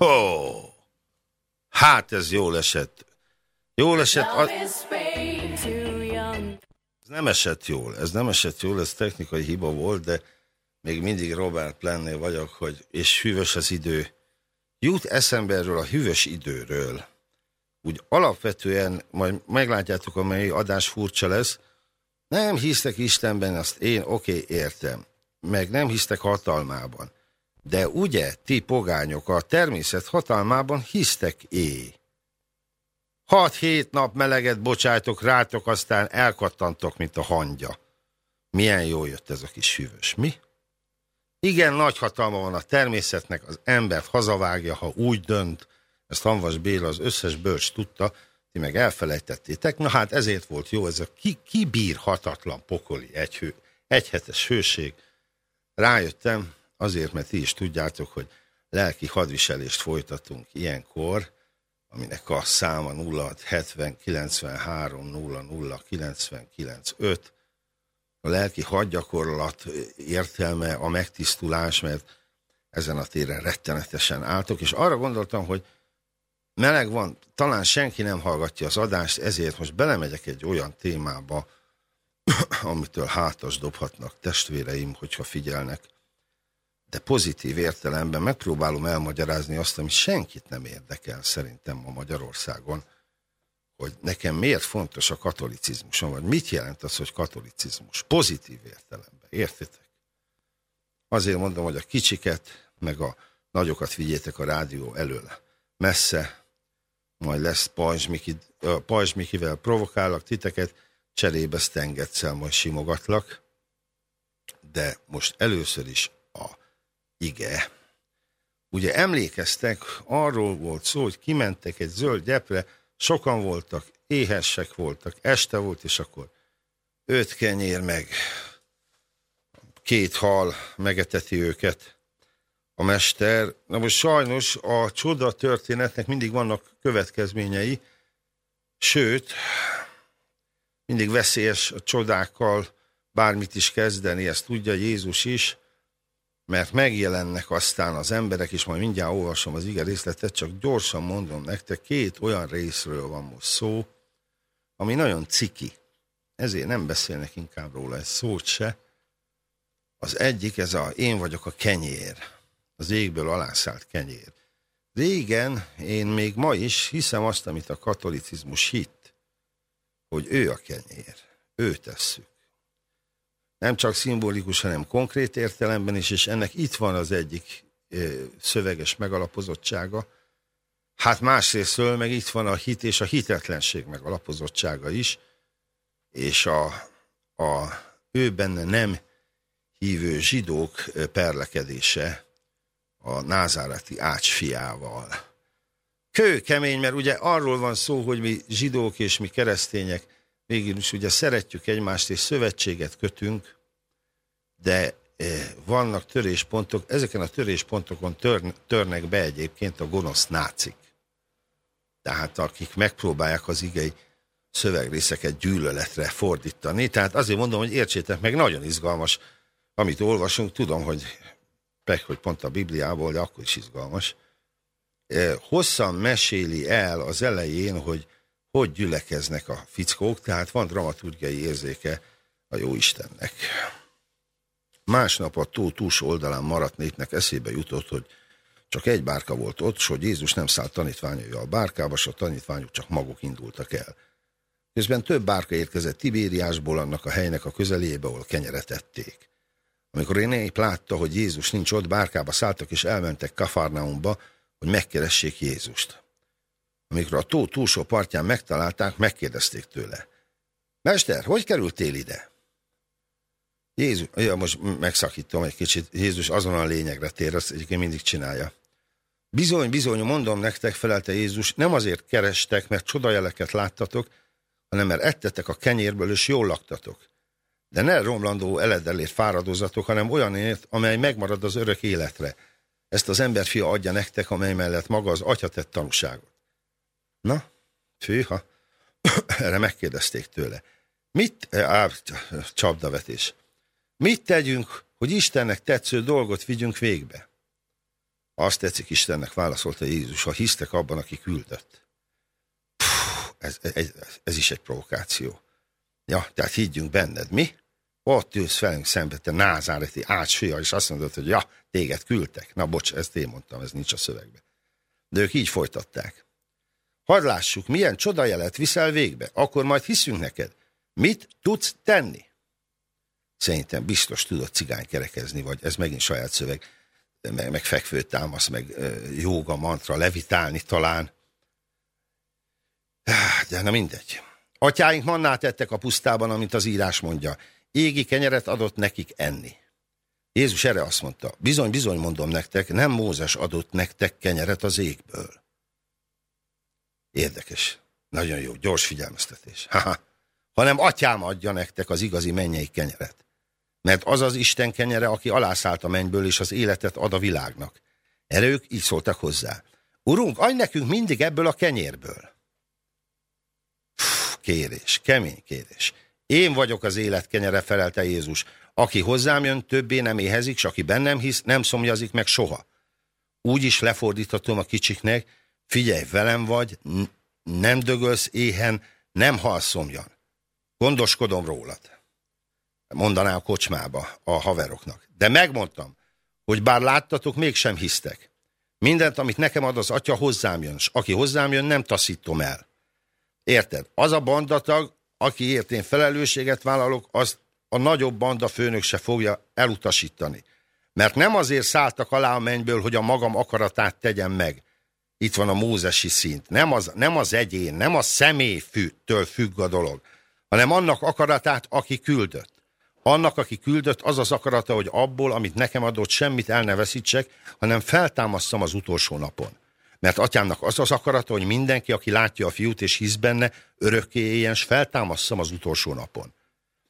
Ho! Hát ez jól esett. Jól esett... A... Ez nem esett jól, ez nem esett jól, ez technikai hiba volt, de még mindig Robert Plennél vagyok, hogy és hűvös az idő. Jut eszembe erről a hűvös időről. Úgy alapvetően, majd meglátjátok, amely adás furcsa lesz, nem hisztek Istenben, azt én oké okay, értem. Meg nem hisztek hatalmában. De ugye, ti pogányok a természet hatalmában hisztek é. Hat-hét nap meleget bocsájtok rátok, aztán elkattantok, mint a hangya. Milyen jó jött ez a kis hűvös, mi? Igen, nagy hatalma van a természetnek, az embert hazavágja, ha úgy dönt. Ezt Hanvas Béla az összes bölcs tudta, ti meg elfelejtettétek. Na hát ezért volt jó ez a ki, kibírhatatlan pokoli egyhő, egyhetes hőség. Rájöttem, Azért, mert ti is tudjátok, hogy lelki hadviselést folytatunk ilyenkor, aminek a száma 0 70 93 00 99 5. A lelki hadgyakorlat értelme a megtisztulás, mert ezen a téren rettenetesen álltok, és arra gondoltam, hogy meleg van, talán senki nem hallgatja az adást, ezért most belemegyek egy olyan témába, amitől hátas dobhatnak testvéreim, hogyha figyelnek. De pozitív értelemben megpróbálom elmagyarázni azt, ami senkit nem érdekel szerintem ma Magyarországon, hogy nekem miért fontos a katolicizmus, vagy mit jelent az, hogy katolicizmus? Pozitív értelemben, értitek? Azért mondom, hogy a kicsiket, meg a nagyokat vigyétek a rádió elől messze, majd lesz Pajzs, Miki, Pajzs Mikivel provokálok titeket, cserébe Stengetszel majd simogatlak, de most először is a ige. Ugye emlékeztek, arról volt szó, hogy kimentek egy zöld gyepre, sokan voltak, éhesek voltak, este volt, és akkor öt kenyér meg két hal megeteti őket a mester. Na most sajnos a csoda történetnek mindig vannak következményei, sőt, mindig veszélyes a csodákkal bármit is kezdeni, ezt tudja Jézus is, mert megjelennek aztán az emberek, és majd mindjárt olvasom az ige részletet, csak gyorsan mondom nektek, két olyan részről van most szó, ami nagyon ciki. Ezért nem beszélnek inkább róla egy szót se. Az egyik, ez a én vagyok a kenyér, az égből alászállt kenyér. Régen, én még ma is hiszem azt, amit a katolicizmus hitt, hogy ő a kenyér, ő tesszük nem csak szimbolikus, hanem konkrét értelemben is, és ennek itt van az egyik szöveges megalapozottsága. Hát másrésztől meg itt van a hit és a hitetlenség megalapozottsága is, és a, a ő benne nem hívő zsidók perlekedése a názáreti ács fiával. Kőkemény, mert ugye arról van szó, hogy mi zsidók és mi keresztények végül is ugye szeretjük egymást és szövetséget kötünk, de eh, vannak töréspontok, ezeken a töréspontokon tör, törnek be egyébként a gonosz nácik. Tehát akik megpróbálják az igei szövegrészeket gyűlöletre fordítani. Tehát azért mondom, hogy értsétek meg, nagyon izgalmas, amit olvasunk. Tudom, hogy meg, hogy pont a Bibliából, de akkor is izgalmas. Eh, hosszan meséli el az elején, hogy hogy gyülekeznek a fickók, tehát van dramaturgiai érzéke a jó Istennek. Másnap a tó túlsó oldalán maradt népnek eszébe jutott, hogy csak egy bárka volt ott, és hogy Jézus nem szállt tanítványai a bárkába, és a tanítványok csak maguk indultak el. Közben több bárka érkezett Tibériásból annak a helynek a közelébe, ahol kenyeret ették. Amikor én nép látta, hogy Jézus nincs ott, bárkába szálltak és elmentek Kafarnaumba, hogy megkeressék Jézust. Amikor a tó túlsó partján megtalálták, megkérdezték tőle. Mester, hogy kerültél ide? Jézus, ja, most megszakítom egy kicsit, Jézus azon a lényegre tér, azt egyébként mindig csinálja. Bizony, bizony, mondom nektek, felelte Jézus, nem azért kerestek, mert csodajeleket láttatok, hanem mert ettetek a kenyérből, és jól laktatok. De ne romlandó eledelért fáradozatok, hanem olyanért, amely megmarad az örök életre. Ezt az emberfia adja nektek, amely mellett maga az atya tett tanúságot. Na, fűha, erre megkérdezték tőle. Mit, á, csapdavetés. Mit tegyünk, hogy Istennek tetsző dolgot vigyünk végbe? Azt tetszik Istennek, válaszolta Jézus, ha hisztek abban, aki küldött. Puh, ez, ez, ez is egy provokáció. Ja, tehát higgyünk benned, mi? Ott ülsz velünk szembe, te názáreti ácsfia, és azt mondod, hogy ja, téged küldtek. Na bocs, ezt én mondtam, ez nincs a szövegben. De ők így folytatták. Hadd lássuk, milyen csodajelet viszel végbe, akkor majd hiszünk neked. Mit tudsz tenni? Szerintem biztos tudott cigány kerekezni, vagy ez megint saját szöveg, meg, meg fekvő támasz, meg jóga, mantra, levitálni talán. De na mindegy. Atyáink mannát ettek a pusztában, amint az írás mondja. Égi kenyeret adott nekik enni. Jézus erre azt mondta, bizony, bizony mondom nektek, nem Mózes adott nektek kenyeret az égből. Érdekes. Nagyon jó, gyors figyelmeztetés. Haha. Hanem atyám adja nektek az igazi mennyei kenyeret. Mert az az Isten kenyere, aki alászállt a mennyből, és az életet ad a világnak. Erők így szóltak hozzá. Urunk, adj nekünk mindig ebből a kenyérből. Puh, kérés, kemény kérés. Én vagyok az élet kenyere, felelte Jézus. Aki hozzám jön, többé nem éhezik, s aki bennem hisz, nem szomjazik meg soha. Úgy is lefordíthatom a kicsiknek, Figyelj, velem vagy, nem dögölsz éhen, nem halsz. Gondoskodom rólad. mondaná a kocsmába a haveroknak. De megmondtam, hogy bár láttatok, mégsem hisztek. Mindent, amit nekem ad az atya, hozzám jön, és aki hozzám jön, nem taszítom el. Érted? Az a bandatag, akiért én felelősséget vállalok, azt a nagyobb banda főnök se fogja elutasítani. Mert nem azért szálltak alá a mennyből, hogy a magam akaratát tegyem meg. Itt van a mózesi szint. Nem az, nem az egyén, nem a személytől függ a dolog, hanem annak akaratát, aki küldött. Annak, aki küldött, az az akarata, hogy abból, amit nekem adott, semmit el ne veszítsek, hanem feltámasztam az utolsó napon. Mert atyámnak az az akarata, hogy mindenki, aki látja a fiút és hisz benne, örökké éljen, s feltámasztam az utolsó napon.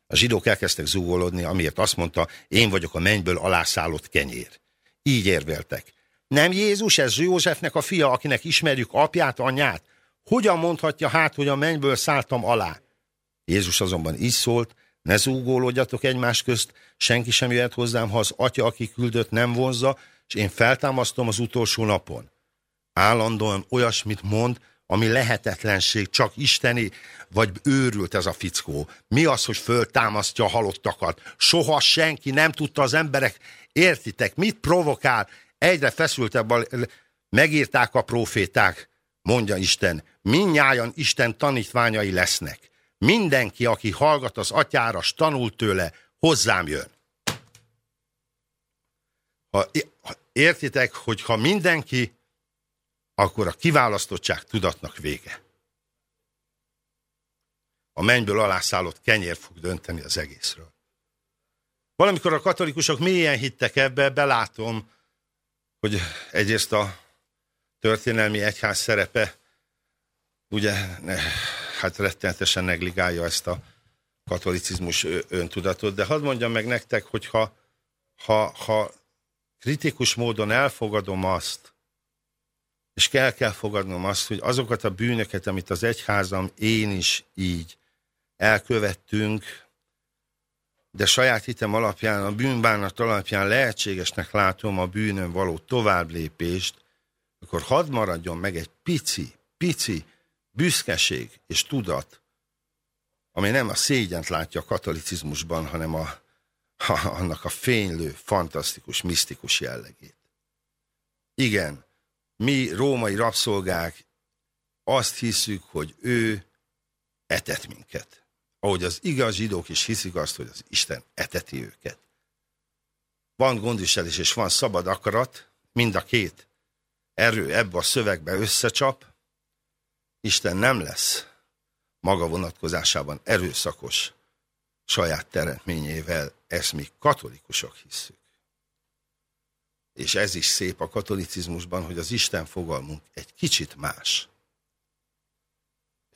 A zsidók elkezdtek zúgolódni, amiért azt mondta, én vagyok a mennyből alászállott kenyér. Így érveltek. Nem Jézus, ez Józsefnek a fia, akinek ismerjük apját, anyját? Hogyan mondhatja hát, hogy a mennyből szálltam alá? Jézus azonban így szólt, ne zúgólódjatok egymás közt, senki sem jöhet hozzám, ha az atya, aki küldött, nem vonzza, és én feltámasztom az utolsó napon. Állandóan olyasmit mond, ami lehetetlenség, csak isteni, vagy őrült ez a fickó. Mi az, hogy föltámasztja a halottakat? Soha senki nem tudta az emberek, értitek, mit provokál? Egyre feszültebb, megírták a proféták, mondja Isten, minnyájan Isten tanítványai lesznek. Mindenki, aki hallgat az atyára, tanul tőle, hozzám jön. Ha értitek, hogy ha mindenki akkor a kiválasztottság tudatnak vége. A mennyből alászállott kenyér fog dönteni az egészről. Valamikor a katolikusok mélyen hittek ebbe, belátom, hogy egyrészt a történelmi egyház szerepe ugye hát rettenetesen negligálja ezt a katolicizmus öntudatot, de hadd mondjam meg nektek, hogy ha, ha, ha kritikus módon elfogadom azt, és kell kell fogadnom azt, hogy azokat a bűnöket, amit az egyházam, én is így elkövettünk, de saját hitem alapján, a bűnbánat alapján lehetségesnek látom a bűnön való tovább lépést, akkor hadd maradjon meg egy pici, pici büszkeség és tudat, ami nem a szégyent látja a katolicizmusban, hanem a, a, annak a fénylő, fantasztikus, misztikus jellegét. Igen, mi római rabszolgák azt hiszük, hogy ő etet minket. Ahogy az igaz zsidók is hiszik azt, hogy az Isten eteti őket. Van gondviselés és van szabad akarat, mind a két erő ebbe a szövegbe összecsap, Isten nem lesz maga vonatkozásában erőszakos saját teremtményével, ezt mi katolikusok hisszük. És ez is szép a katolicizmusban, hogy az Isten fogalmunk egy kicsit más.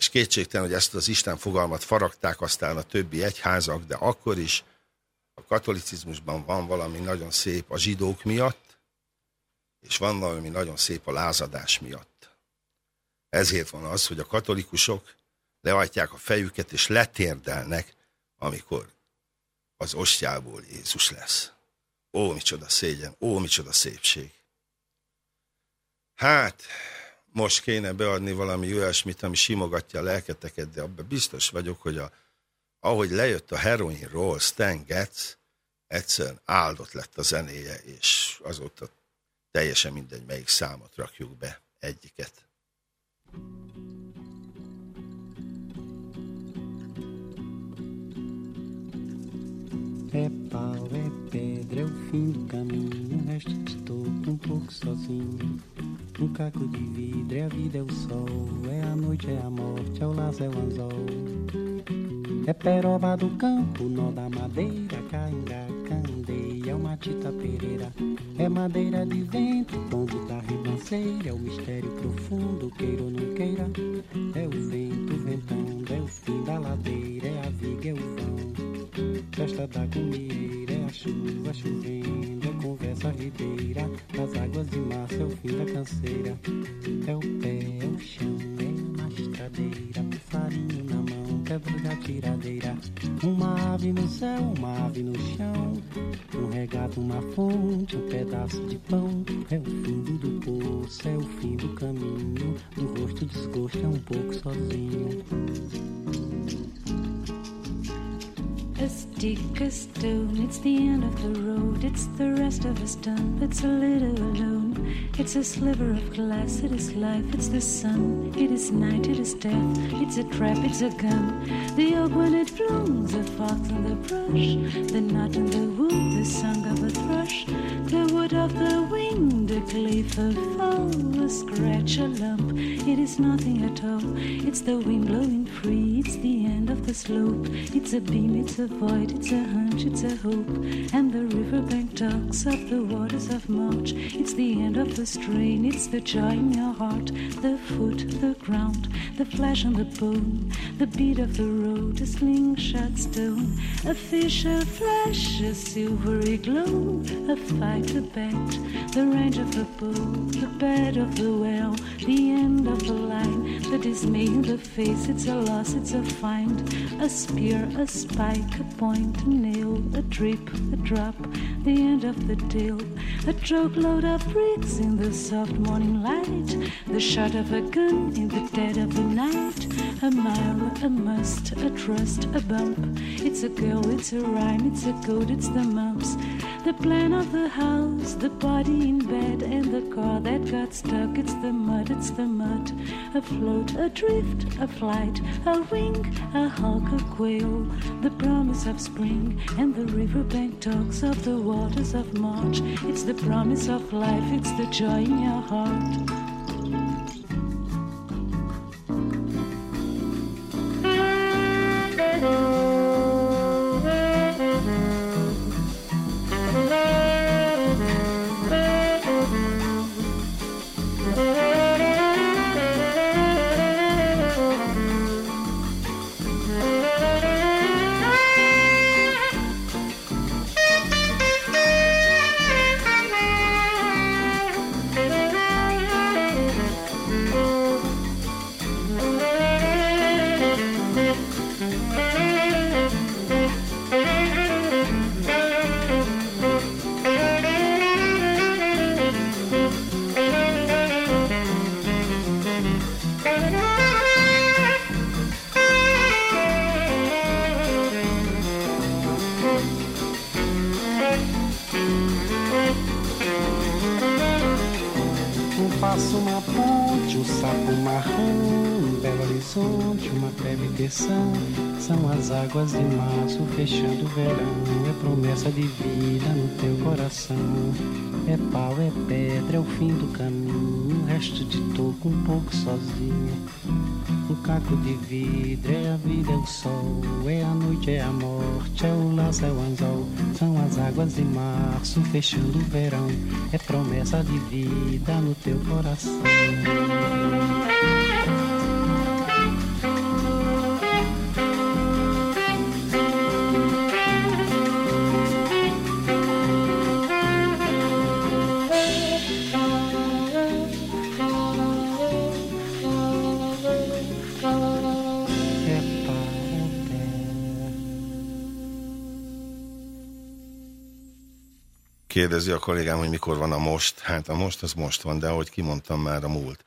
És kétségtelen, hogy ezt az Isten fogalmat faragták aztán a többi egyházak, de akkor is a katolicizmusban van valami nagyon szép a zsidók miatt, és van valami nagyon szép a lázadás miatt. Ezért van az, hogy a katolikusok leajtják a fejüket és letérdelnek, amikor az ostjából Jézus lesz. Ó, micsoda szégyen, ó, micsoda szépség. Hát, most kéne beadni valami olyasmit, ami simogatja a lelketeket, de abban biztos vagyok, hogy a, ahogy lejött a heroinról Stan Getz, egyszerűen áldott lett a zenéje, és azóta teljesen mindegy, melyik számot rakjuk be, egyiket. É pau, é pedra, é o fim do caminho. O resto estou um pouco sozinho. Um caco de vidro, é a vida, é o sol. É a noite, é a morte, é o laço, é o anzol. É peroba do campo, nó da madeira, cainga, candeia, é uma tita pereira. É madeira de vento, tombo da ribanceira. É o mistério profundo, queira ou não queira. É o vento ventando, é o fim da ladeira. É a viga, é o vão festa da gomieira, é a chuva chovendo, é conversa ribeira, das águas de março é o fim da canseira, é o pé, é o chão, é na estradeira, passarinho na mão, quebra da tiradeira, uma ave no céu, uma ave no chão, um regato, uma fonte, um pedaço de pão, é o fundo do poço, é o fim do caminho, do rosto desgosto é um pouco sozinho. Stick, a stone. It's the end of the road. It's the rest of us done. That's a little alone. It's a sliver of glass. It is life. It's the sun. It is night. It is death. It's a trap. It's a gun. The oak when it blooms. The fox in the brush. The knot in the wood. The song of a thrush. The wood of the wind. A cliff, a fall. A scratch, a lump. It is nothing at all. It's the wind blowing free. It's the end of the slope. It's a beam. It's a void. It's a hunch. It's a hope. And the riverbank talks of the waters of March. It's the end of the strain. It's the joy in your heart. The foot, the ground, the flesh and the bone. The beat of the road, a slingshot stone. A fish, a flash, a silvery glow. A fight, a bet. The range of the bow. The bed of the well. The end of the line. The dismay in the face. It's a loss, it's a find. A spear, a spike, a point, a nail, a drip, a drop, the end of the deal. A truckload of bricks in the soft morning light, the shot of a gun in the dead of the night. A mile, a must, a trust, a bump. It's a girl, it's a rhyme, it's a code, it's the mumps. The plan of the house, the body in bed, and the car that got stuck. It's the mud, it's the mud. A float, a drift, a flight, a wing, a hawk, a quail. The promise of spring, and the riverbank talks of the waters of March. It's the promise of life, it's the joy in your heart. Fim do caminho. Um resto de toco um pouco sozinho. Um caco de vidro, é a vida, é o sol. É a noite, é a morte, é o laço, é o anzol. São as águas de março fechando o verão. É promessa de vida no teu coração. Kérdezi a kollégám, hogy mikor van a most. Hát a most az most van, de ahogy kimondtam már a múlt.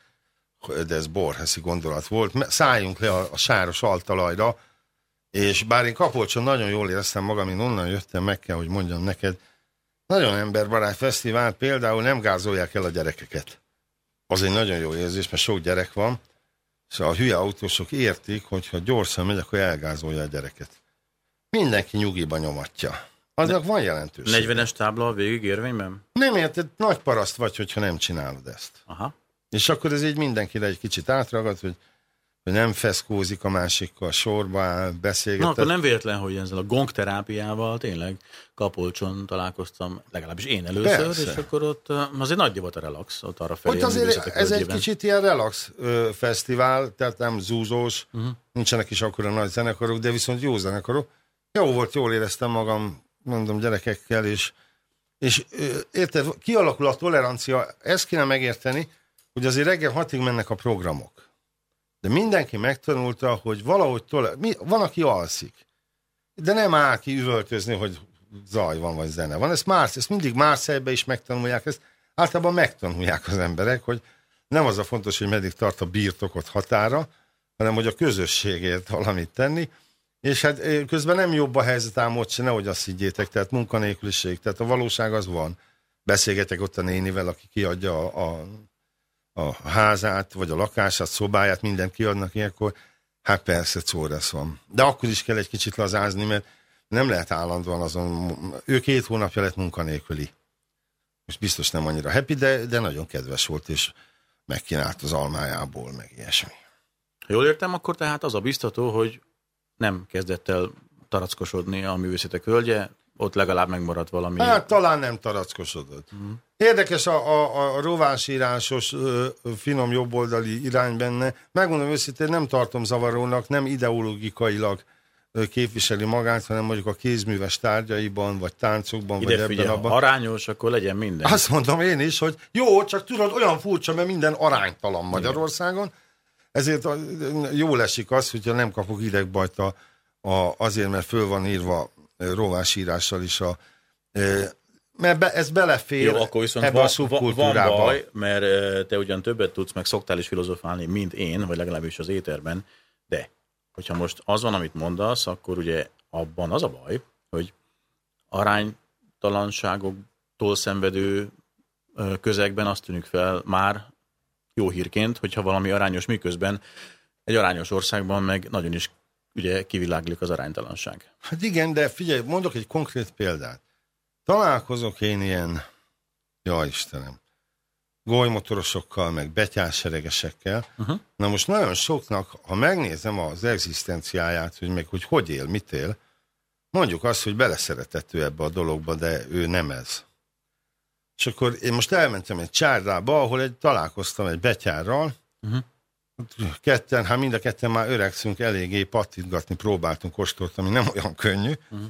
De ez borheszi gondolat volt. Szálljunk le a, a sáros altalajra, és bár én Kapolcson nagyon jól éreztem magam, én onnan jöttem, meg kell, hogy mondjam neked, nagyon emberbarát fesztivál, például nem gázolják el a gyerekeket. Az egy nagyon jó érzés, mert sok gyerek van, és a hülye autósok értik, hogy ha gyorsan megy, akkor elgázolja a gyereket. Mindenki nyugiba nyomatja. Aznak van jelentőség. 40-es tábla a végig érvényben? Nem érted, nagy paraszt vagy, hogyha nem csinálod ezt. Aha. És akkor ez így mindenkire egy kicsit átragad, hogy, hogy nem feszkózik a másikkal, sorba áll, beszélget. Na, akkor nem véletlen, hogy ezzel a gongterápiával tényleg Kapolcson találkoztam, legalábbis én először, Persze. és akkor ott uh, azért nagy divat a relax, ott arra felé. Ott azért ez egy kicsit ilyen relax ö, fesztivál, tehát nem zúzós, uh-huh. nincsenek is akkora nagy zenekarok, de viszont jó zenekarok. Jó volt, jól éreztem magam, mondom, gyerekekkel, és, és érted, kialakul a tolerancia, ezt kéne megérteni, hogy azért reggel hatig mennek a programok. De mindenki megtanulta, hogy valahogy toler... Mi, van, aki alszik, de nem áll ki üvöltözni, hogy zaj van, vagy zene van. Ezt, már, ezt mindig Márszejbe is megtanulják, ezt általában megtanulják az emberek, hogy nem az a fontos, hogy meddig tart a birtokot határa, hanem hogy a közösségért valamit tenni, És hát közben nem jobb a helyzet ám ott se, nehogy azt higgyétek, tehát munkanélküliség, tehát a valóság az van. Beszélgetek ott a nénivel, aki kiadja a, a, a házát, vagy a lakását, szobáját, mindent kiadnak ilyenkor. Hát persze, szóresz van. De akkor is kell egy kicsit lazázni, mert nem lehet állandóan azon, ő két hónapja lett munkanélküli. Most biztos nem annyira happy, de, de nagyon kedves volt, és megkínált az almájából, meg ilyesmi. Jól értem, akkor tehát az a biztató, hogy nem kezdett el tarackosodni a művészetek hölgye, ott legalább megmaradt valami. Hát talán nem tarackosodott. Mm. Érdekes a, a, a rovásírásos ö, finom jobboldali irány benne. Megmondom őszintén, nem tartom zavarónak, nem ideológikailag ö, képviseli magát, hanem mondjuk a kézműves tárgyaiban, vagy táncokban, Ide vagy figyelj, ebben abban. arányos, akkor legyen minden. Azt mondom én is, hogy jó, csak tudod, olyan furcsa, mert minden aránytalan Magyarországon, ezért jól esik az, hogyha nem kapok idegbajt a, a, azért, mert föl van írva rovásírással is a mert be, ez belefér Jó, akkor viszont ebbe van, a van, van szubkultúrába. baj, mert te ugyan többet tudsz, meg szoktál is filozofálni, mint én, vagy legalábbis az éterben, de hogyha most az van, amit mondasz, akkor ugye abban az a baj, hogy aránytalanságoktól szenvedő közegben azt tűnik fel már jó hírként, hogyha valami arányos, miközben egy arányos országban meg nagyon is ugye kiviláglik az aránytalanság. Hát igen, de figyelj, mondok egy konkrét példát. Találkozok én ilyen, ja Istenem, golymotorosokkal, meg betyárseregesekkel. Uh-huh. Na most nagyon soknak, ha megnézem az egzisztenciáját, hogy meg hogy hogy él, mit él, mondjuk azt, hogy beleszeretett ő ebbe a dologba, de ő nem ez. És akkor én most elmentem egy csárdába, ahol egy, találkoztam egy betyárral, Uh-huh. ketten, hát mind a ketten már öregszünk, eléggé pattintgatni próbáltunk kóstolni, ami nem olyan könnyű. Uh-huh.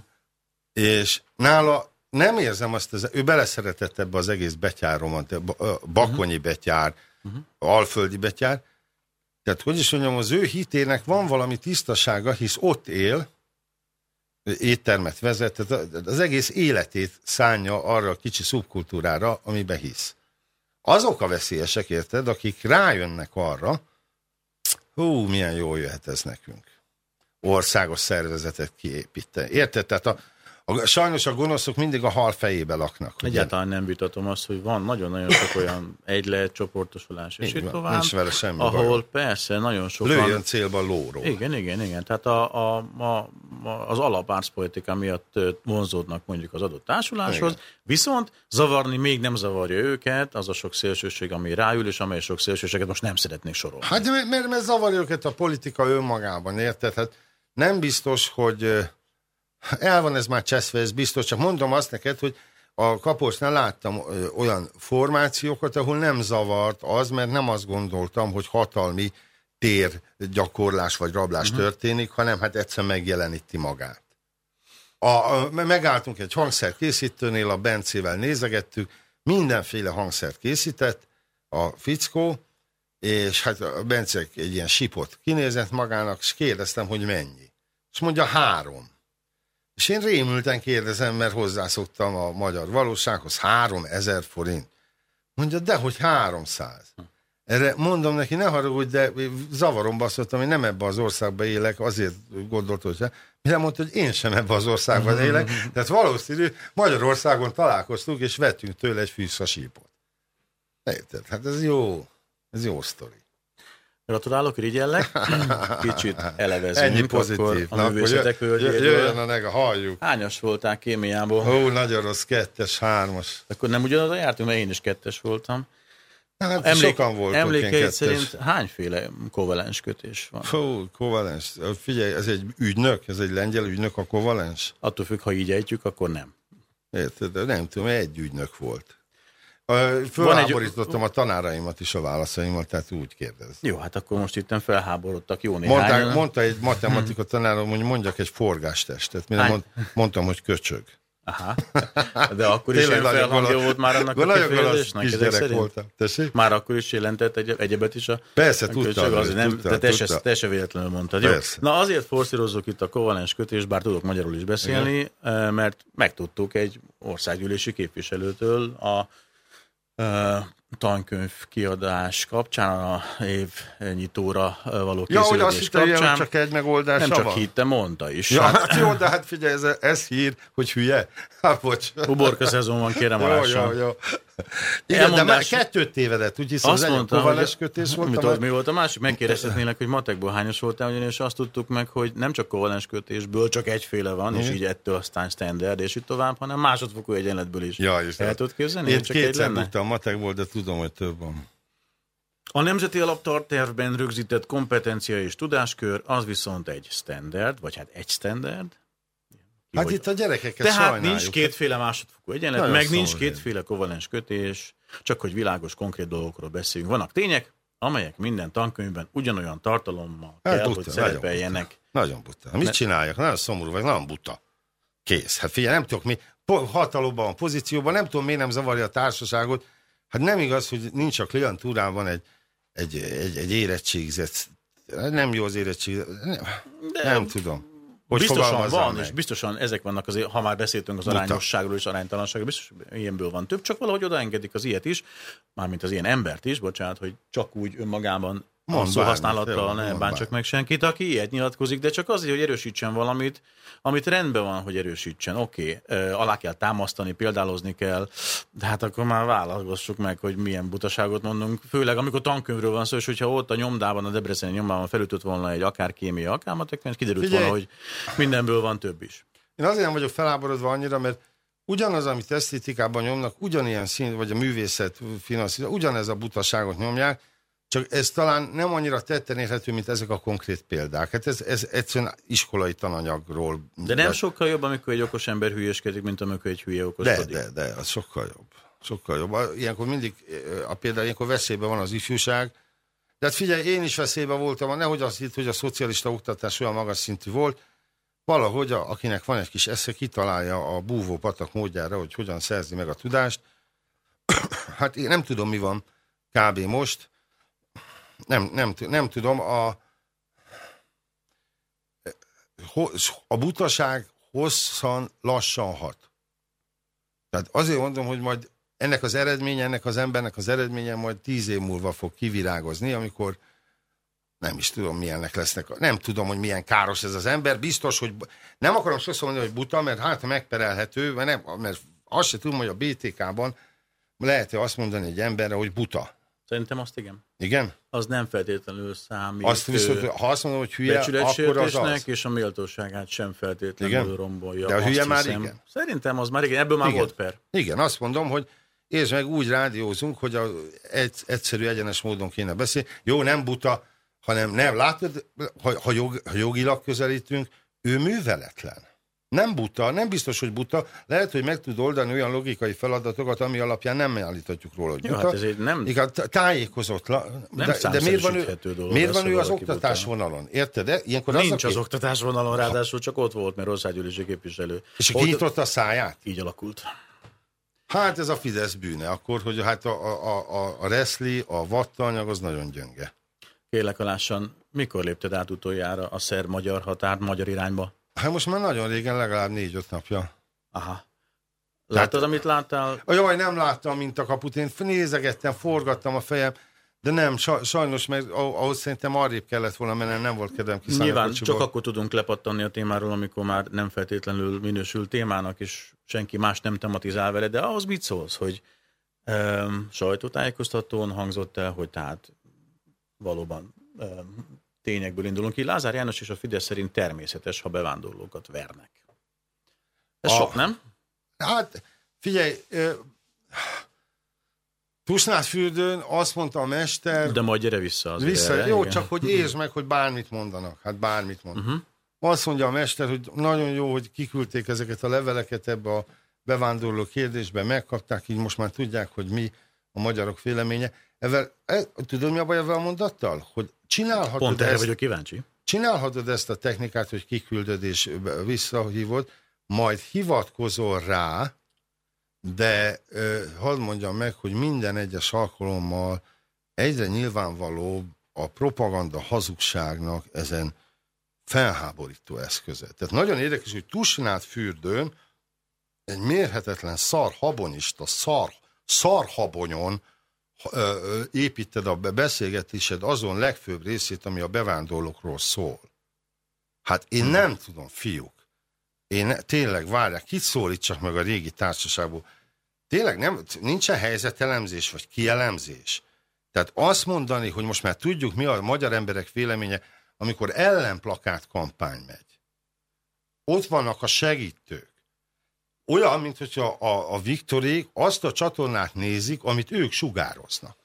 És nála nem érzem azt, az, ő beleszeretett ebbe az egész betyáromat, ba- a bakonyi uh-huh. betyár, uh-huh. alföldi betyár. Tehát, hogy is mondjam, az ő hitének van valami tisztasága, hisz ott él, éttermet vezet, tehát az egész életét szánja arra a kicsi szubkultúrára, amiben hisz. Azok a veszélyesek, érted, akik rájönnek arra, hú, milyen jól jöhet ez nekünk. Országos szervezetet kiépíteni. Érted? Tehát a, a, sajnos a gonoszok mindig a hal fejébe laknak. ugye? Egyáltalán nem vitatom azt, hogy van nagyon-nagyon sok olyan egy lehet csoportosulás, és itt tovább, nincs vele semmi ahol bajom. persze nagyon sokan... Lőjön célba lóról. Igen, igen, igen. Tehát a, a, a, az alapárszpolitika miatt vonzódnak mondjuk az adott társuláshoz, Igen. viszont zavarni még nem zavarja őket, az a sok szélsőség, ami ráül, és amely sok szélsőséget most nem szeretnék sorolni. Hát de mert, mert, mert zavarja őket a politika önmagában, érted? Hát nem biztos, hogy el van ez már cseszve, ez biztos, csak mondom azt neked, hogy a kapocsnál láttam olyan formációkat, ahol nem zavart az, mert nem azt gondoltam, hogy hatalmi tér gyakorlás vagy rablás uh-huh. történik, hanem hát egyszer megjeleníti magát. A, a, megálltunk egy hangszerkészítőnél, a Bencével nézegettük, mindenféle hangszert készített a fickó, és hát a Bence egy ilyen sipot kinézett magának, és kérdeztem, hogy mennyi. És mondja, három. És én rémülten kérdezem, mert hozzászoktam a magyar valósághoz, három ezer forint. Mondja, de hogy háromszáz. Erre mondom neki, ne haragudj, de zavaromba azt mondtam, hogy nem ebbe az országba élek, azért gondolt, hogy se. Mire mondta, hogy én sem ebbe az országban élek. Tehát valószínű, Magyarországon találkoztunk, és vettünk tőle egy fűszasípot. Érted? Hát ez jó. Ez jó sztori. Gratulálok, irigyellek. Kicsit elevezünk Ennyi akkor pozitív. a Na, akkor művészetek jö- hölgyéről. Jöjjön a nega, halljuk. Hányas voltál kémiából? Ó, nagyon rossz, kettes, hármas. Akkor nem ugyanaz jártunk, mert én is kettes voltam. Hát Emlék, sokan voltunk emlékeid szerint hányféle kovalens kötés van? Fú, kovalens. Figyelj, ez egy ügynök, ez egy lengyel ügynök a kovalens. Attól függ, ha így ejtjük, akkor nem. Érted? De nem tudom, egy ügynök volt. Fölháborítottam a tanáraimat is a válaszaimmal, tehát úgy kérdez. Jó, hát akkor most itt felháborodtak jó néhányan. Mondták, mondta egy matematika tanárom, hogy mondjak egy forgástestet. Mire mond, mondtam, hogy köcsög. Aha. De akkor is ilyen felhangja gonosz- volt már annak a kifejezésnek, kisgyerek voltam. Tessék? Már akkor is jelentett egy, egyebet is a Persze, tudtam, az nem, tudtam, te se, te se véletlenül mondtad. Jó? Na azért forszírozzuk itt a kovalens kötés, bár tudok magyarul is beszélni, eh, mert megtudtuk egy országgyűlési képviselőtől a eh, tankönyv kiadás kapcsán, a év nyitóra való Ja, hogy azt készülés hitte, kapcsán. hogy csak egy megoldás nem csak van. hitte, mondta is. Ja, Hát, hát jó, de hát figyelj, ez, ez hír, hogy hülye. Hát bocs. uborka szezon van, kérem Jó, jó, jó. Igen, de már Elmondás- kettőt tévedett, úgy hiszem, az Azt egyik mondtam, hogy kötés volt, a tudod, másik- mi volt a másik? Megkérdezhetnélek, hogy matekból hányos voltál, ugyanis azt tudtuk meg, hogy nem csak kovalens kötésből csak egyféle van, és Igen. így ettől aztán standard, és így tovább, hanem másodfokú egyenletből is. Ja, és El tudod képzelni, Én csak egy kétszer buktam matekból, de tudom, hogy több van. A Nemzeti Alaptartervben rögzített kompetencia és tudáskör, az viszont egy standard, vagy hát egy standard. Hát Hogy- itt a gyerekeket Tehát sajnáljuk. nincs kétféle másodfokú egyenlet, Nagyon meg nincs kétféle kovalens kötés, csak hogy világos, konkrét dolgokról beszéljünk. Vannak tények, amelyek minden tankönyvben ugyanolyan tartalommal Hát kell, buta, hogy nagyon szerepeljenek. Nagyon buta. Mit csináljak? Nagyon szomorú vagy, nagyon buta. Kész. Hát figyelj, nem tudok mi, hatalomban van, pozícióban, nem tudom, miért nem zavarja a társaságot. Hát nem igaz, hogy nincs a klientúrában egy, egy, egy, egy érettségizett, nem jó az érettség, nem, nem tudom. Hogy biztosan van, meg? és biztosan ezek vannak azért, ha már beszéltünk az Buta. arányosságról és aránytalanságról, biztos ilyenből van több, csak valahogy odaengedik az ilyet is, mármint az ilyen embert is, bocsánat, hogy csak úgy önmagában a Mondd szóhasználattal ne bántsak meg senkit, aki ilyet nyilatkozik, de csak azért, hogy erősítsen valamit, amit rendben van, hogy erősítsen. Oké, okay, alá kell támasztani, példálozni kell, de hát akkor már válaszgassuk meg, hogy milyen butaságot mondunk, főleg amikor tankönyvről van szó, és hogyha ott a nyomdában, a Debreceni nyomdában felütött volna egy akár kémia, akár matek, kiderült Figyelj! volna, hogy mindenből van több is. Én azért nem vagyok feláborodva annyira, mert ugyanaz, amit esztétikában nyomnak, ugyanilyen szín, vagy a művészet finanszírozza, ugyanez a butaságot nyomják, csak ez talán nem annyira tetten érhető, mint ezek a konkrét példák. Hát ez, ez egyszerűen iskolai tananyagról. De nem sokkal jobb, amikor egy okos ember hülyeskedik, mint amikor egy hülye De, okoskodik. de, de, az sokkal jobb. Sokkal jobb. Ilyenkor mindig, a például ilyenkor veszélyben van az ifjúság. De hát figyelj, én is veszélyben voltam, nehogy azt hitt, hogy a szocialista oktatás olyan magas szintű volt. Valahogy, a, akinek van egy kis esze, kitalálja a búvó patak módjára, hogy hogyan szerzi meg a tudást. hát én nem tudom, mi van kb. most. Nem, nem, nem tudom, a, a butaság hosszan, lassan hat. Tehát azért mondom, hogy majd ennek az eredménye, ennek az embernek az eredménye majd tíz év múlva fog kivirágozni, amikor nem is tudom, milyennek lesznek. Nem tudom, hogy milyen káros ez az ember. Biztos, hogy nem akarom sosem mondani, hogy buta, mert hát megperelhető, mert, nem, mert azt se tudom, hogy a BTK-ban lehet-e azt mondani egy emberre, hogy buta. Szerintem azt igen. Igen? Az nem feltétlenül számít. Azt viszont, ha azt mondom, hogy hülye, akkor az az. és a méltóságát sem feltétlenül Igen? rombolja. De a hülye már hiszem. igen. Szerintem az már igen, ebből már Igen. volt per. Igen, azt mondom, hogy és meg úgy rádiózunk, hogy a, egy, egyszerű, egyenes módon kéne beszélni. Jó, nem buta, hanem nem, látod, ha, ha, jog, ha jogilag közelítünk, ő műveletlen. Nem buta, nem biztos, hogy buta. Lehet, hogy meg tud oldani olyan logikai feladatokat, ami alapján nem állíthatjuk róla, hogy buta. hát ez egy nem- Igen, tá- tájékozott. La, Nem de, de miért van ő, dolog miért az, van ő az oktatás buta. vonalon? Érted? De ilyenkor Nincs az, az aki, oktatás vonalon, ráadásul csak ott volt, mert országgyűlési képviselő. És Ott- kinyitotta a száját? Így alakult. Hát ez a Fidesz bűne, akkor, hogy hát a, a, a, a reszli, a vattanyag az nagyon gyönge. Kérlek alássan, mikor lépted át utoljára a szer-magyar határt magyar irányba? Hát most már nagyon régen, legalább négy-öt napja. Aha. Láttad, amit láttál? A jaj, nem láttam, mint a kaput, én nézegettem, forgattam a fejem, de nem, sa- sajnos, mert ah- ahhoz szerintem arrébb kellett volna mennem, nem volt kedvem kiszállni a Nyilván kocsiból. csak akkor tudunk lepattanni a témáról, amikor már nem feltétlenül minősül témának, és senki más nem tematizál vele, de ahhoz mit szólsz, hogy um, sajtótájékoztatón hangzott el, hogy tehát valóban um, tényekből indulunk ki. Lázár János és a Fidesz szerint természetes, ha bevándorlókat vernek. Ez A- sok, nem? Hát, figyelj, Tusnádfürdőn azt mondta a mester, De majd gyere vissza az vissza, erre, jó, igen. csak hogy értsd meg, hogy bármit mondanak. Hát bármit mondanak. Uh-huh. Azt mondja a mester, hogy nagyon jó, hogy kiküldték ezeket a leveleket ebbe a bevándorló kérdésbe, megkapták, így most már tudják, hogy mi a magyarok véleménye. Ezzel, e, tudod, mi a baj ezzel a mondattal? Hogy csinálhatod Pont erre ezt, vagyok kíváncsi. csinálhatod ezt a technikát, hogy kiküldöd és visszahívod, majd hivatkozol rá, de ö, hadd mondjam meg, hogy minden egyes alkalommal egyre nyilvánvalóbb a propaganda hazugságnak ezen felháborító eszköze. Tehát nagyon érdekes, hogy Tusnád fürdőn egy mérhetetlen szar habonista, szar, szarhabonyon építed a beszélgetésed azon legfőbb részét, ami a bevándorlókról szól. Hát én nem tudom, fiúk. Én tényleg, várják, kit szólítsak meg a régi társaságból? Tényleg nem, nincsen helyzetelemzés, vagy kielemzés? Tehát azt mondani, hogy most már tudjuk, mi a magyar emberek véleménye, amikor ellenplakát kampány megy. Ott vannak a segítők. Olyan, mint hogyha a, a Viktorék azt a csatornát nézik, amit ők sugároznak.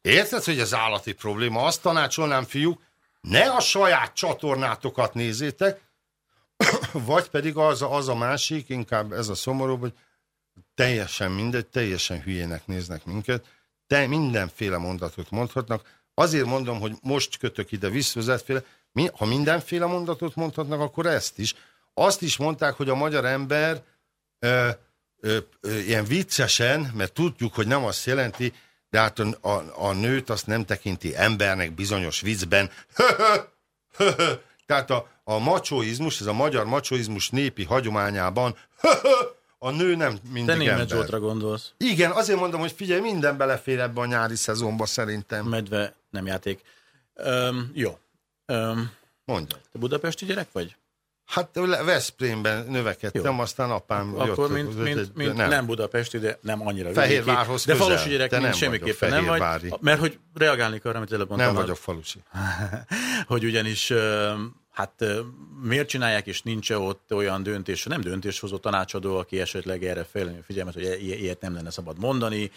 Érted, hogy ez állati probléma? Azt tanácsolnám, fiúk, ne a saját csatornátokat nézzétek, vagy pedig az, a- az a másik, inkább ez a szomorú, hogy teljesen mindegy, teljesen hülyének néznek minket, te mindenféle mondatot mondhatnak. Azért mondom, hogy most kötök ide visszavezetféle, ha mindenféle mondatot mondhatnak, akkor ezt is. Azt is mondták, hogy a magyar ember ö, ö, ö, ilyen viccesen, mert tudjuk, hogy nem azt jelenti, de hát a, a, a nőt azt nem tekinti embernek bizonyos viccben. Tehát a, a macsóizmus, ez a magyar macsóizmus népi hagyományában a nő nem Te mindig német ember. Gondolsz. Igen, azért mondom, hogy figyelj, minden belefér ebbe a nyári szezonba szerintem. Medve nem játék. Öm, jó. Öm, Mondja. te budapesti gyerek vagy? Hát Veszprémben növekedtem, Jó. aztán apám Akkor jött, mint, mint, mint nem. nem budapesti, de nem annyira Fehérvárhoz. De közel. falusi gyerek nem semmiképpen nem vagy. Mert hogy reagálni arra, amit előbb mondtam. nem vagyok falusi. hogy ugyanis hát miért csinálják, és nincs ott olyan döntés, nem döntéshozó tanácsadó, aki esetleg erre felelni a figyelmet, hogy ilyet nem lenne szabad mondani,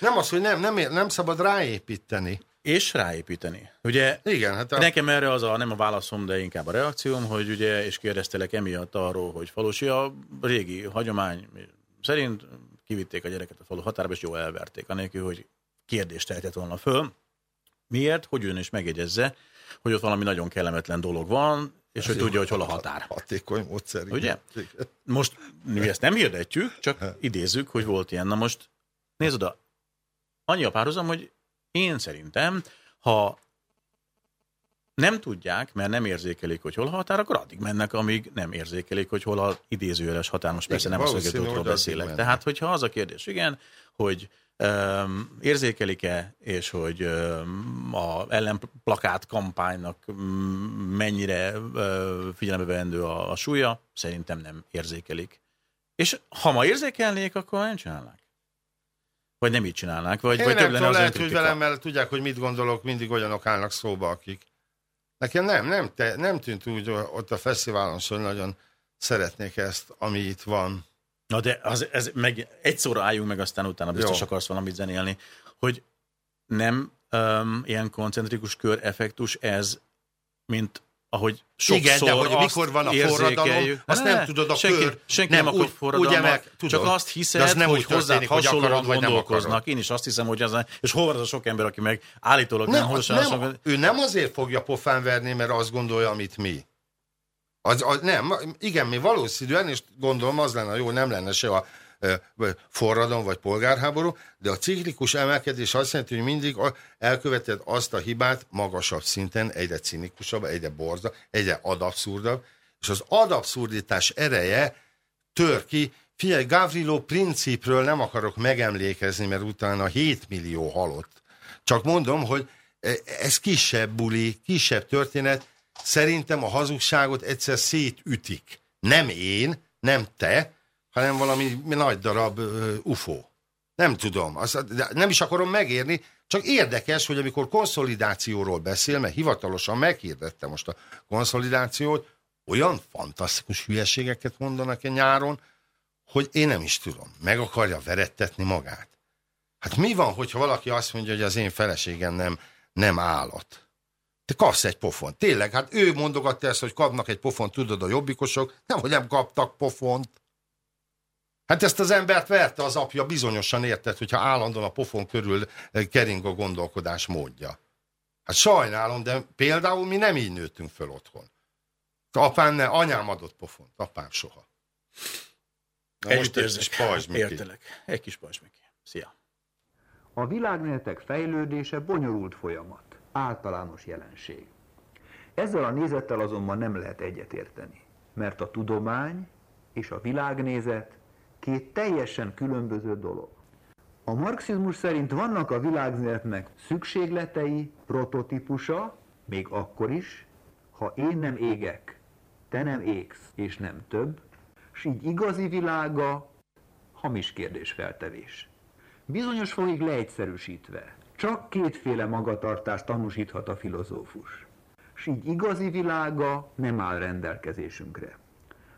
Nem az, hogy nem, nem, nem szabad ráépíteni. És ráépíteni. Ugye Igen, hát a, Nekem erre az a, nem a válaszom, de inkább a reakcióm, hogy ugye, és kérdeztelek emiatt arról, hogy falusi a régi hagyomány szerint kivitték a gyereket a falu határába, és jól elverték, anélkül, hogy kérdést tehetett volna föl. Miért? Hogy ugyanis megjegyezze, hogy ott valami nagyon kellemetlen dolog van, és hogy tudja, hogy hol a határ. hatékony módszer. Ugye? Most mi ezt nem hirdetjük, csak idézzük, hogy volt ilyen. Na most nézd oda, annyi a párhuzam, hogy én szerintem, ha nem tudják, mert nem érzékelik, hogy hol a határ, akkor addig mennek, amíg nem érzékelik, hogy hol a idézőjeles határ. Most persze nem a addig beszélek. Tehát, hogyha az a kérdés, igen, hogy um, érzékelik-e, és hogy um, a ellenplakát kampánynak um, mennyire uh, figyelembe vendő a, a súlya, szerintem nem érzékelik. És ha ma érzékelnék, akkor nem csinálnák. Vagy nem így csinálnák, vagy, Én vagy nem több lenne az lehet, hogy velem, mert tudják, hogy mit gondolok, mindig olyanok állnak szóba, akik. Nekem nem, nem, te, nem tűnt úgy ott a fesztiválon, hogy nagyon szeretnék ezt, ami itt van. Na de az, ez meg egy szóra álljunk meg, aztán utána biztos Jó. akarsz valamit zenélni, hogy nem um, ilyen koncentrikus kör effektus ez, mint ahogy sokszor Igen, de hogy mikor van a forradalom, azt Ne, nem tudod a senki, kör. Senki Nem, nem, úgy- ugye meg, tudod. csak azt De hiszed, az nem hogy úgy hozzá történik, hogy hasonlóan akarod, vagy nem gondolkoznak. akarod. Én is azt hiszem, hogy az, és hol van az a sok ember, aki meg állítólag nem, Nem, nem, az nem, ő nem azért fogja pofán verni, mert azt gondolja, amit mi. Az, az, nem, igen, mi valószínűen, és gondolom az lenne jó, nem lenne se a forradalom vagy polgárháború, de a ciklikus emelkedés azt jelenti, hogy mindig elköveted azt a hibát magasabb szinten, egyre cinikusabb, egyre borza, egyre adabszurdabb, és az adabszurditás ereje tör ki. Figyelj, Gavrilo Principről nem akarok megemlékezni, mert utána 7 millió halott. Csak mondom, hogy e- ez kisebb buli, kisebb történet. Szerintem a hazugságot egyszer szétütik. Nem én, nem te, hanem valami nagy darab UFO. Nem tudom, azt, de nem is akarom megérni, csak érdekes, hogy amikor konszolidációról beszél, mert hivatalosan meghirdette most a konszolidációt, olyan fantasztikus hülyeségeket mondanak a nyáron, hogy én nem is tudom, meg akarja verettetni magát. Hát mi van, hogyha valaki azt mondja, hogy az én feleségem nem, nem állat? Te kapsz egy pofont. Tényleg, hát ő mondogatta ezt, hogy kapnak egy pofont, tudod, a jobbikosok, nem, hogy nem kaptak pofont. Hát ezt az embert verte az apja, bizonyosan érted, hogyha állandóan a pofon körül eh, kering a gondolkodás módja. Hát sajnálom, de például mi nem így nőttünk föl otthon. Apám ne, anyám adott pofont, apám soha. Na most egy Együtt kis érzek. pajzs. Értelek. Egy kis pajzs. Szia. A világnézetek fejlődése bonyolult folyamat, általános jelenség. Ezzel a nézettel azonban nem lehet egyetérteni, mert a tudomány és a világnézet két teljesen különböző dolog. A marxizmus szerint vannak a világnézetnek szükségletei, prototípusa, még akkor is, ha én nem égek, te nem égsz, és nem több, s így igazi világa hamis kérdésfeltevés. Bizonyos fogig leegyszerűsítve, csak kétféle magatartást tanúsíthat a filozófus, s így igazi világa nem áll rendelkezésünkre.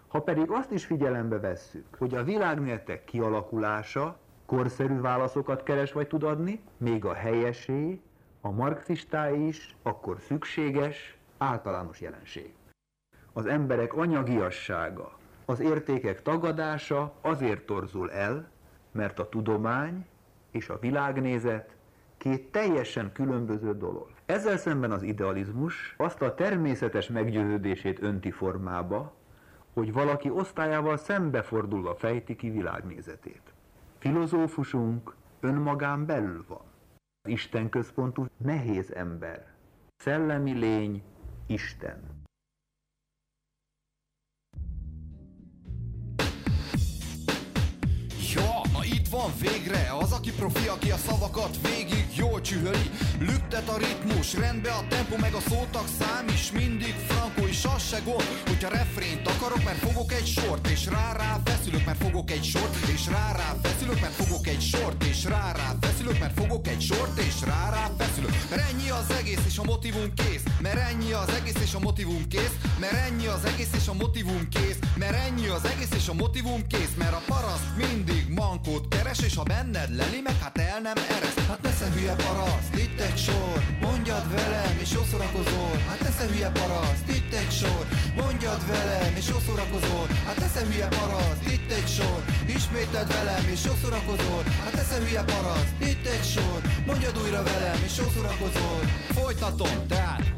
Ha pedig azt is figyelembe vesszük, hogy a világnéletek kialakulása korszerű válaszokat keres vagy tud adni, még a helyesé, a marxistá is, akkor szükséges, általános jelenség. Az emberek anyagiassága, az értékek tagadása azért torzul el, mert a tudomány és a világnézet két teljesen különböző dolog. Ezzel szemben az idealizmus azt a természetes meggyőződését önti formába, hogy valaki osztályával szembefordulva fejti ki világnézetét. Filozófusunk önmagán belül van. Isten központú nehéz ember. Szellemi lény, Isten. itt van végre az, aki profi, aki a szavakat végig jól csühöli Lüktet a ritmus, rendbe a tempo, meg a szótak szám is mindig frankó, és az se gond, hogyha refrént akarok, mert fogok egy sort, és rá-rá feszülök, mert fogok egy sort, és rá-rá feszülök, mert fogok egy sort, és rá-rá feszülök, mert fogok egy sort, és rá-rá feszülök. Mert ennyi az egész, és a motivum kész, mert ennyi az egész, és a motivum kész, mert ennyi az egész, és a motivum kész, mert ennyi az egész, és a motivum kész, mert a paraszt mindig mankót keres, és ha benned leli meg, hát el nem ereszt. Hát nesze hülye paraszt, itt egy sor, mondjad velem, és jó szórakozol. Hát nesze hülye paraszt, itt egy sor, mondjad velem, és jó szórakozol. Hát nesze hülye paraszt, itt egy sor, ismételd velem, és jó szórakozol. Hát nesze hülye paraszt, itt egy sor, mondjad újra velem, és jó szórakozol. Folytatom, tehát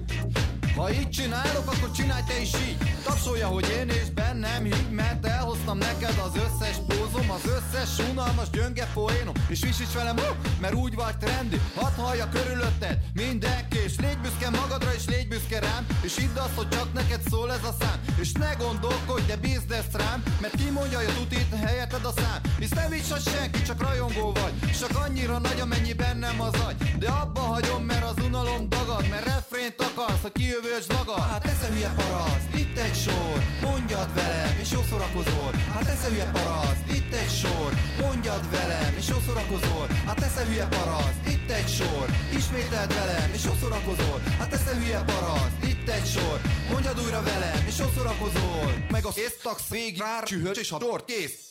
ha így csinálok, akkor csinálj te is így. Tapsolja, hogy én és bennem híg Mert elhoztam neked az összes pózom Az összes unalmas gyönge poénom. És visíts velem, mert úgy vagy trendi. Hadd hallja körülötted mindenki És légy büszke magadra és légy büszke rám. És hidd azt, hogy csak neked szól ez a szám. És ne gondolkodj, de bízd ezt rám Mert ki mondja, hogy a tutit helyeted a szám. Hisz nem is az senki, csak rajongó vagy. Csak annyira nagy, amennyi bennem az agy. De abba hagyom, mert az unalom dagad Mert refrént akarsz, ha kijövő Bölcs magad, hát ez a hülye paraszt, itt egy sor Mondjad velem, és jó szórakozol. Hát ez a hülye paraszt, itt egy sor Mondjad velem, és jó szórakozol. Hát ez a hülye paraszt, itt egy sor Ismételd velem, és jó szórakozol. Hát ez a hülye paraszt, itt egy sor Mondjad újra velem, és jó szórakozol. Meg a kész végig rá, csühös és a tort kész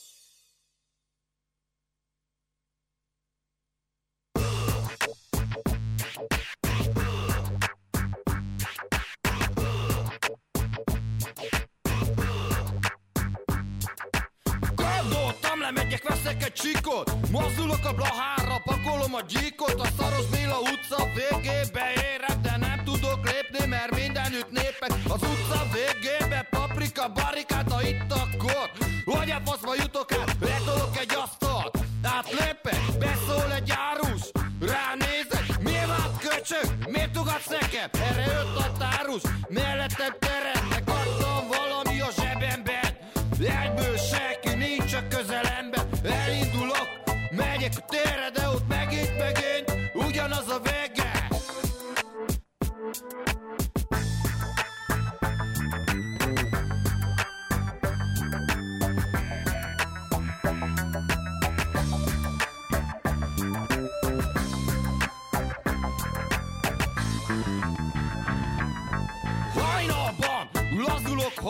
megyek, veszek egy csikot. Mozdulok a blahára, pakolom a gyíkot. A szaros Béla utca végébe érek De nem tudok lépni, mert mindenütt népek. Az utca végébe paprika barikáta itt akkor. Hogy a faszba jutok át, letolok egy asztalt. Átlépek, beszól egy árus Ránézek, mi van köcsög? Miért ugatsz nekem? Erre jött a tárus Mellettem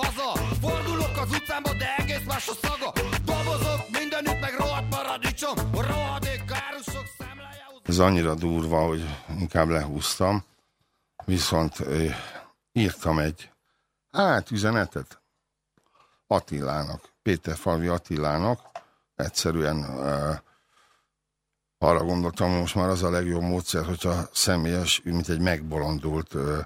haza Fordulok az utcámba, de egész más a szaga Dobozok mindenütt, meg rohadt paradicsom A rohadék kárusok számlájához Ez annyira durva, hogy inkább lehúztam. Viszont írtam egy, hát üzenetet Attilának, Péter Falvi Attilának. Egyszerűen ö, arra gondoltam, hogy most már az a legjobb módszer, hogyha személyes, mint egy megbolondult ö,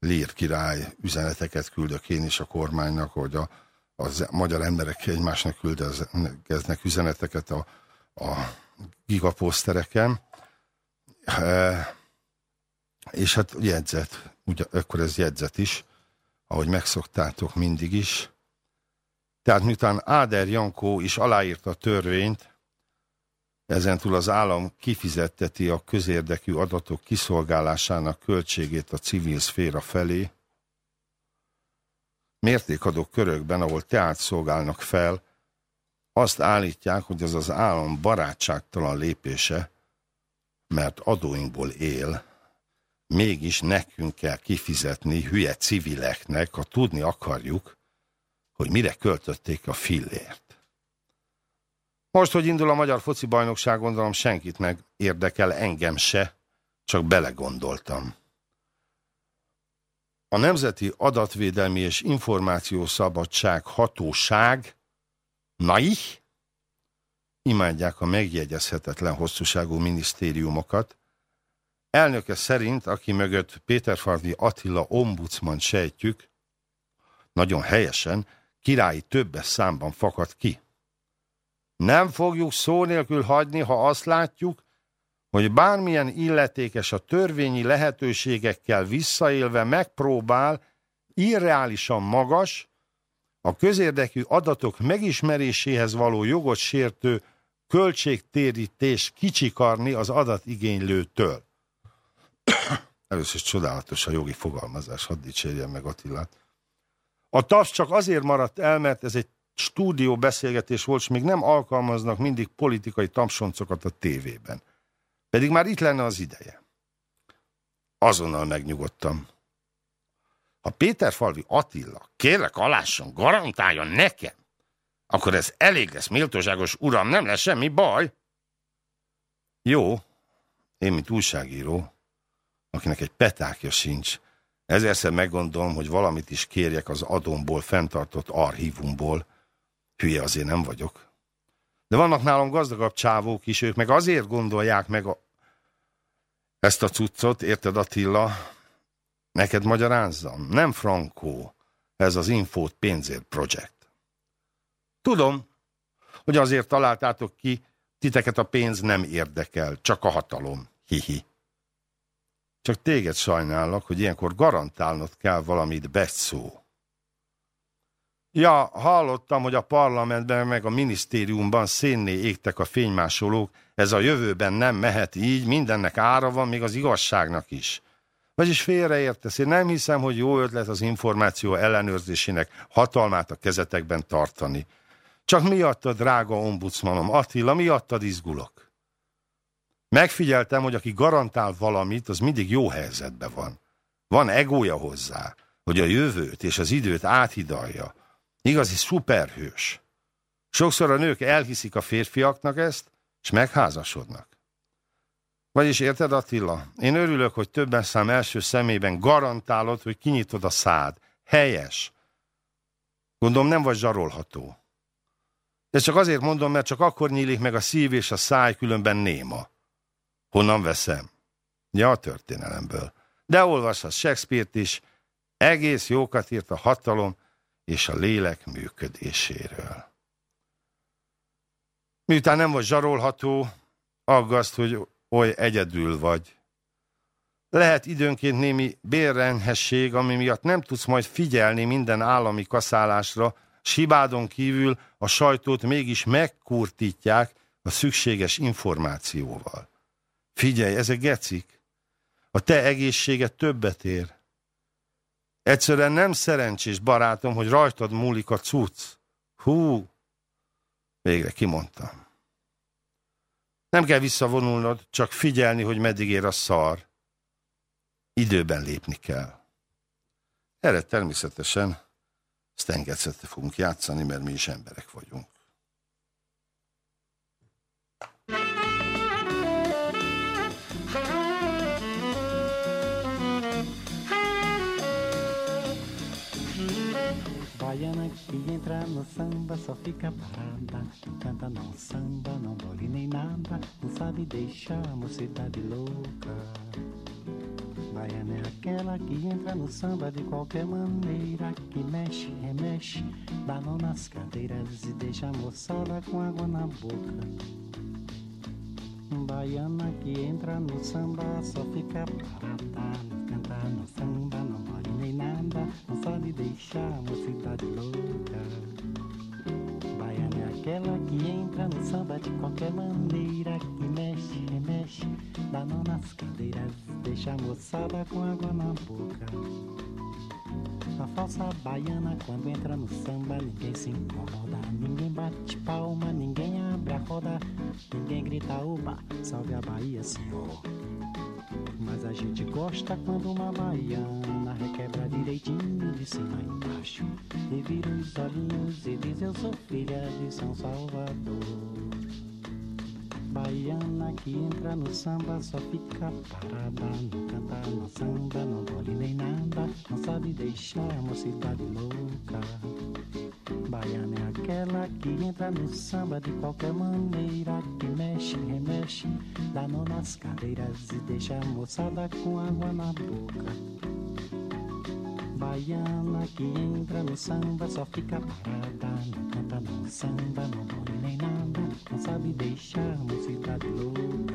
Lír király üzeneteket küldök én is a kormánynak, hogy a, az magyar emberek egymásnak küldeznek üzeneteket a, a gigaposztereken. E, és hát jegyzet, ugye, akkor ez jegyzet is, ahogy megszoktátok mindig is. Tehát miután Áder Jankó is aláírta a törvényt, Ezentúl az állam kifizetteti a közérdekű adatok kiszolgálásának költségét a civil szféra felé. Mértékadó körökben, ahol teát szolgálnak fel, azt állítják, hogy ez az állam barátságtalan lépése, mert adóinkból él, mégis nekünk kell kifizetni hülye civileknek, ha tudni akarjuk, hogy mire költötték a fillért. Most, hogy indul a Magyar Foci Bajnokság, gondolom senkit meg érdekel, engem se, csak belegondoltam. A Nemzeti Adatvédelmi és Információszabadság Hatóság, NAIH, imádják a megjegyezhetetlen hosszúságú minisztériumokat. Elnöke szerint, aki mögött Péterfardi Attila ombudsman sejtjük, nagyon helyesen, királyi többes számban fakad ki. Nem fogjuk szó nélkül hagyni, ha azt látjuk, hogy bármilyen illetékes a törvényi lehetőségekkel visszaélve megpróbál irreálisan magas, a közérdekű adatok megismeréséhez való jogot sértő költségtérítés kicsikarni az adatigénylőtől. Először is csodálatos a jogi fogalmazás, hadd dicsérjem meg Attilát. A TASZ csak azért maradt el, mert ez egy stúdió beszélgetés volt, és még nem alkalmaznak mindig politikai tapsoncokat a tévében. Pedig már itt lenne az ideje. Azonnal megnyugodtam. Ha Péter Falvi Attila kérlek alásson, garantáljon nekem, akkor ez elég lesz, méltóságos uram, nem lesz semmi baj. Jó, én, mint újságíró, akinek egy petákja sincs, ezerszer meggondolom, hogy valamit is kérjek az adomból fenntartott archívumból. Hülye azért nem vagyok. De vannak nálam gazdagabb csávók is, ők meg azért gondolják meg a... ezt a cuccot, érted Attila? Neked magyarázzam, nem frankó, ez az Infót pénzért projekt. Tudom, hogy azért találtátok ki, titeket a pénz nem érdekel, csak a hatalom. Hihi. Csak téged sajnálok, hogy ilyenkor garantálnod kell valamit beszó. Ja, hallottam, hogy a parlamentben meg a minisztériumban szénné égtek a fénymásolók, ez a jövőben nem mehet így, mindennek ára van, még az igazságnak is. Vagyis félreértesz, én nem hiszem, hogy jó ötlet az információ ellenőrzésének hatalmát a kezetekben tartani. Csak miattad, drága ombudsmanom, Attila, miattad izgulok. Megfigyeltem, hogy aki garantál valamit, az mindig jó helyzetben van. Van egója hozzá, hogy a jövőt és az időt áthidalja. Igazi szuperhős. Sokszor a nők elhiszik a férfiaknak ezt, és megházasodnak. Vagyis érted, Attila? Én örülök, hogy többen szám első szemében garantálod, hogy kinyitod a szád. Helyes. Gondolom nem vagy zsarolható. Ezt csak azért mondom, mert csak akkor nyílik meg a szív és a száj, különben néma. Honnan veszem? Ja, a történelemből. De olvashatsz Shakespeare-t is, egész jókat írt a hatalom és a lélek működéséről. Miután nem vagy zsarolható, aggaszt, hogy oly egyedül vagy. Lehet időnként némi bérrenhesség, ami miatt nem tudsz majd figyelni minden állami kaszálásra, Sibádon kívül a sajtót mégis megkurtítják a szükséges információval. Figyelj, ezek gecik. A te egészséged többet ér. Egyszerűen nem szerencsés, barátom, hogy rajtad múlik a cucc. Hú, végre kimondtam. Nem kell visszavonulnod, csak figyelni, hogy meddig ér a szar. Időben lépni kell. Erre természetesen Stengetszette fogunk játszani, mert mi is emberek vagyunk. Baiana que entra no samba só fica parada. Não canta, não samba, não bole nem nada. Não sabe deixar a mocidade louca. Baiana é aquela que entra no samba de qualquer maneira. Que mexe, remexe, balão nas cadeiras e deixa a moçada com água na boca. Baiana que entra no samba só fica parada. Não canta, no samba, não vale nada. Não sabe deixar mocidade louca. Baiana é aquela que entra no samba de qualquer maneira, que mexe, remexe, dá nó nas cadeiras, deixa a moçada com água na boca. A falsa baiana quando entra no samba ninguém se incomoda Ninguém bate palma, ninguém abre a roda Ninguém grita oba, salve a Bahia senhor Mas a gente gosta quando uma baiana Requebra direitinho de cima e embaixo. E vira os olhinhos e diz eu sou filha de São Salvador Baiana que entra no samba só fica parada, não canta, não samba, não dole nem nada, não sabe deixar a mocidade louca. Baiana é aquela que entra no samba de qualquer maneira, que mexe, remexe, dá nó nas cadeiras e deixa a moçada com água na boca. Baiana que entra no samba só fica parada, não canta, não samba, não dole nem nada, não sabe deixar a mocidade louca.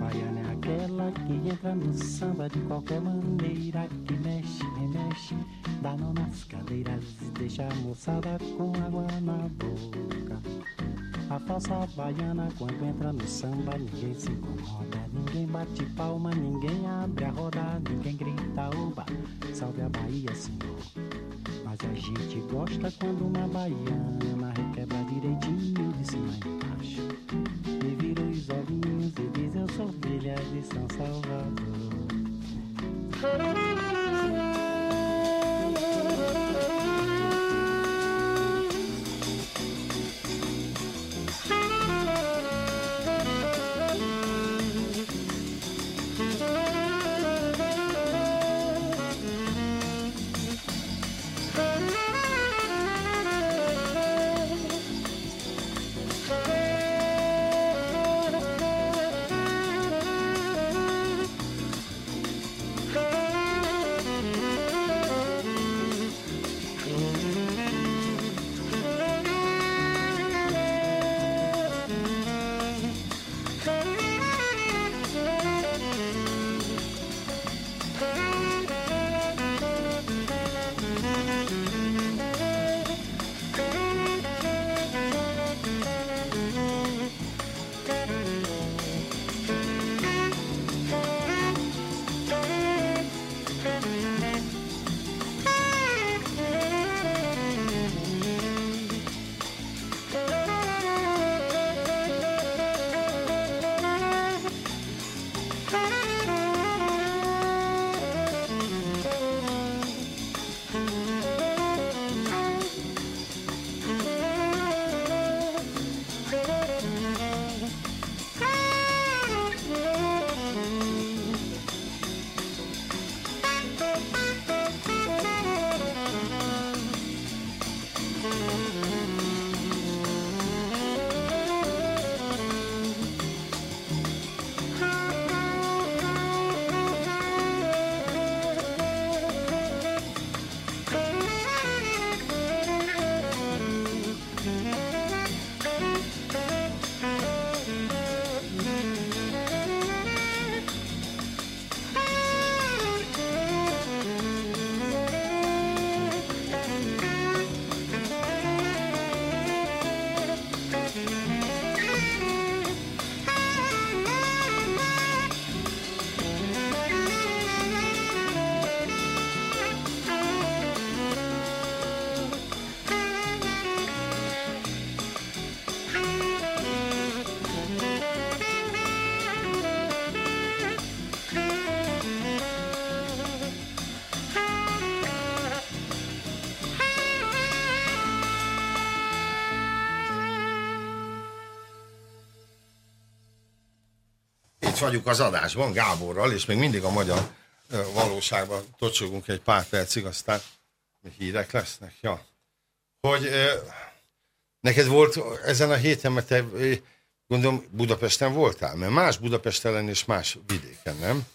Baiana é aquela que entra no samba de qualquer maneira, que mexe, remexe, dá nó nas cadeiras e deixa a moçada com água na boca. A falsa baiana quando entra no samba ninguém se incomoda, ninguém bate palma, ninguém abre a roda, ninguém grita oba, salve a Bahia senhor. Mas a gente gosta quando uma baiana requebra direitinho de cima embaixo. E vira os olhinhos e diz eu sou filha de São Salvador. Itt vagyunk az adásban Gáborral, és még mindig a magyar valóságban tocsogunk egy pár percig, aztán még hírek lesznek. Ja. Hogy neked volt ezen a héten, mert te gondolom Budapesten voltál, mert más Budapesten és más vidéken, nem?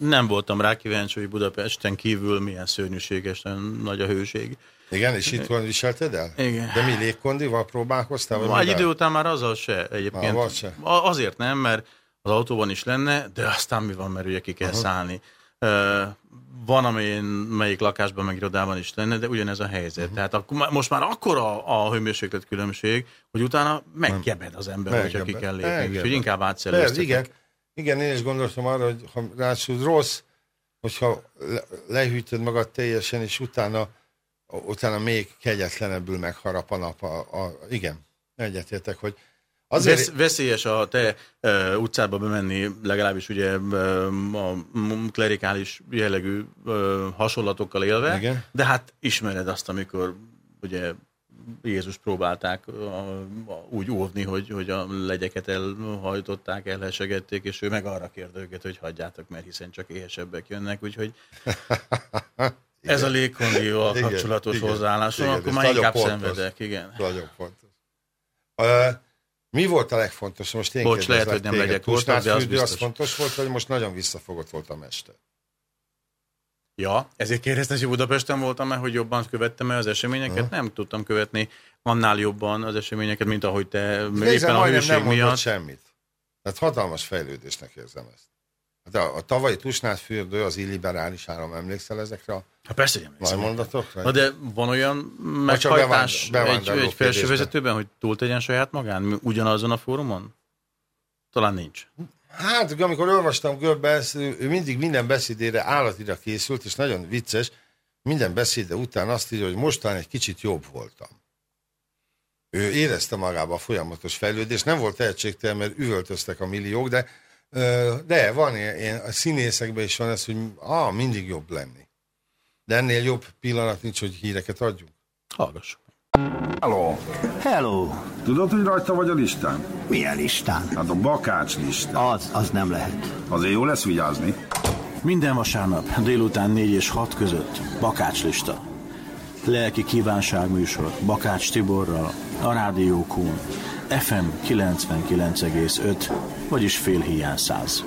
Nem voltam rá kíváncsi, hogy Budapesten kívül milyen szörnyűségesen nagy a hőség. Igen, és itt van viselted el? Igen. De mi légkondival próbálkoztál? vagy egy idő után már azzal se egyébként. Az se. Azért nem, mert az autóban is lenne, de aztán mi van, mert ugye ki kell Aha. szállni. van, amelyen melyik lakásban, meg irodában is lenne, de ugyanez a helyzet. Uh-huh. Tehát akkor, most már akkora a hőmérséklet különbség, hogy utána meggebed az ember, meggebed. hogyha ki kell lépni. Úgyhogy inkább átszellőztetek. Igen, igen, én is gondoltam arra, hogy ha ráadásul rossz, hogyha le, lehűtöd magad teljesen, és utána, utána még kegyetlenebbül megharap a nap. A, a, igen, egyetértek, hogy Azért... Vesz, veszélyes a te uh, utcába bemenni, legalábbis ugye uh, a klerikális jellegű uh, hasonlatokkal élve, Igen. de hát ismered azt, amikor ugye Jézus próbálták uh, úgy óvni, hogy, hogy a legyeket elhajtották, elhesegették, és ő meg arra kérte őket, hogy hagyjátok, mert hiszen csak éhesebbek jönnek, úgyhogy ez a légkondióval kapcsolatos igen, hozzáállásom, igen, akkor már inkább fontos, szenvedek, igen. Nagyon fontos. Uh, mi volt a legfontosabb? Most én Bocs, lehet, hogy nem téged. legyek voltak, de az biztos. az fontos volt, hogy most nagyon visszafogott volt a mester. Ja, ezért kérdeztem, hogy Budapesten voltam mert hogy jobban követtem el az eseményeket? Uh-huh. Nem tudtam követni annál jobban az eseményeket, mint ahogy te Nézem, éppen a hőség nem miatt. semmit. Tehát hatalmas fejlődésnek érzem ezt. De a, a tavalyi Tusnád fürdő, az illiberális áram, emlékszel ezekre a ha persze, hogy emlékszem. mondatokra? Na de van olyan meghajtás egy, egy felső vezetőben, hogy túl tegyen saját magán, ugyanazon a fórumon? Talán nincs. Hát, amikor olvastam Göbbels, ő mindig minden beszédére állatira készült, és nagyon vicces, minden beszéde után azt írja, hogy mostán egy kicsit jobb voltam. Ő érezte magába a folyamatos fejlődést, nem volt tehetségtelen, mert üvöltöztek a milliók, de de van ilyen, a színészekben is van ez, hogy ah, mindig jobb lenni. De ennél jobb pillanat nincs, hogy híreket adjunk. Hallgass. Hello. Hello. Tudod, hogy rajta vagy a listán? Milyen listán? Hát a bakács listán. Az, az nem lehet. Azért jó lesz vigyázni. Minden vasárnap délután 4 és 6 között Bakács lista. Lelki kívánság műsor Bakács Tiborral, a Rádió Kún. FM 99,5, vagyis fél hiány száz.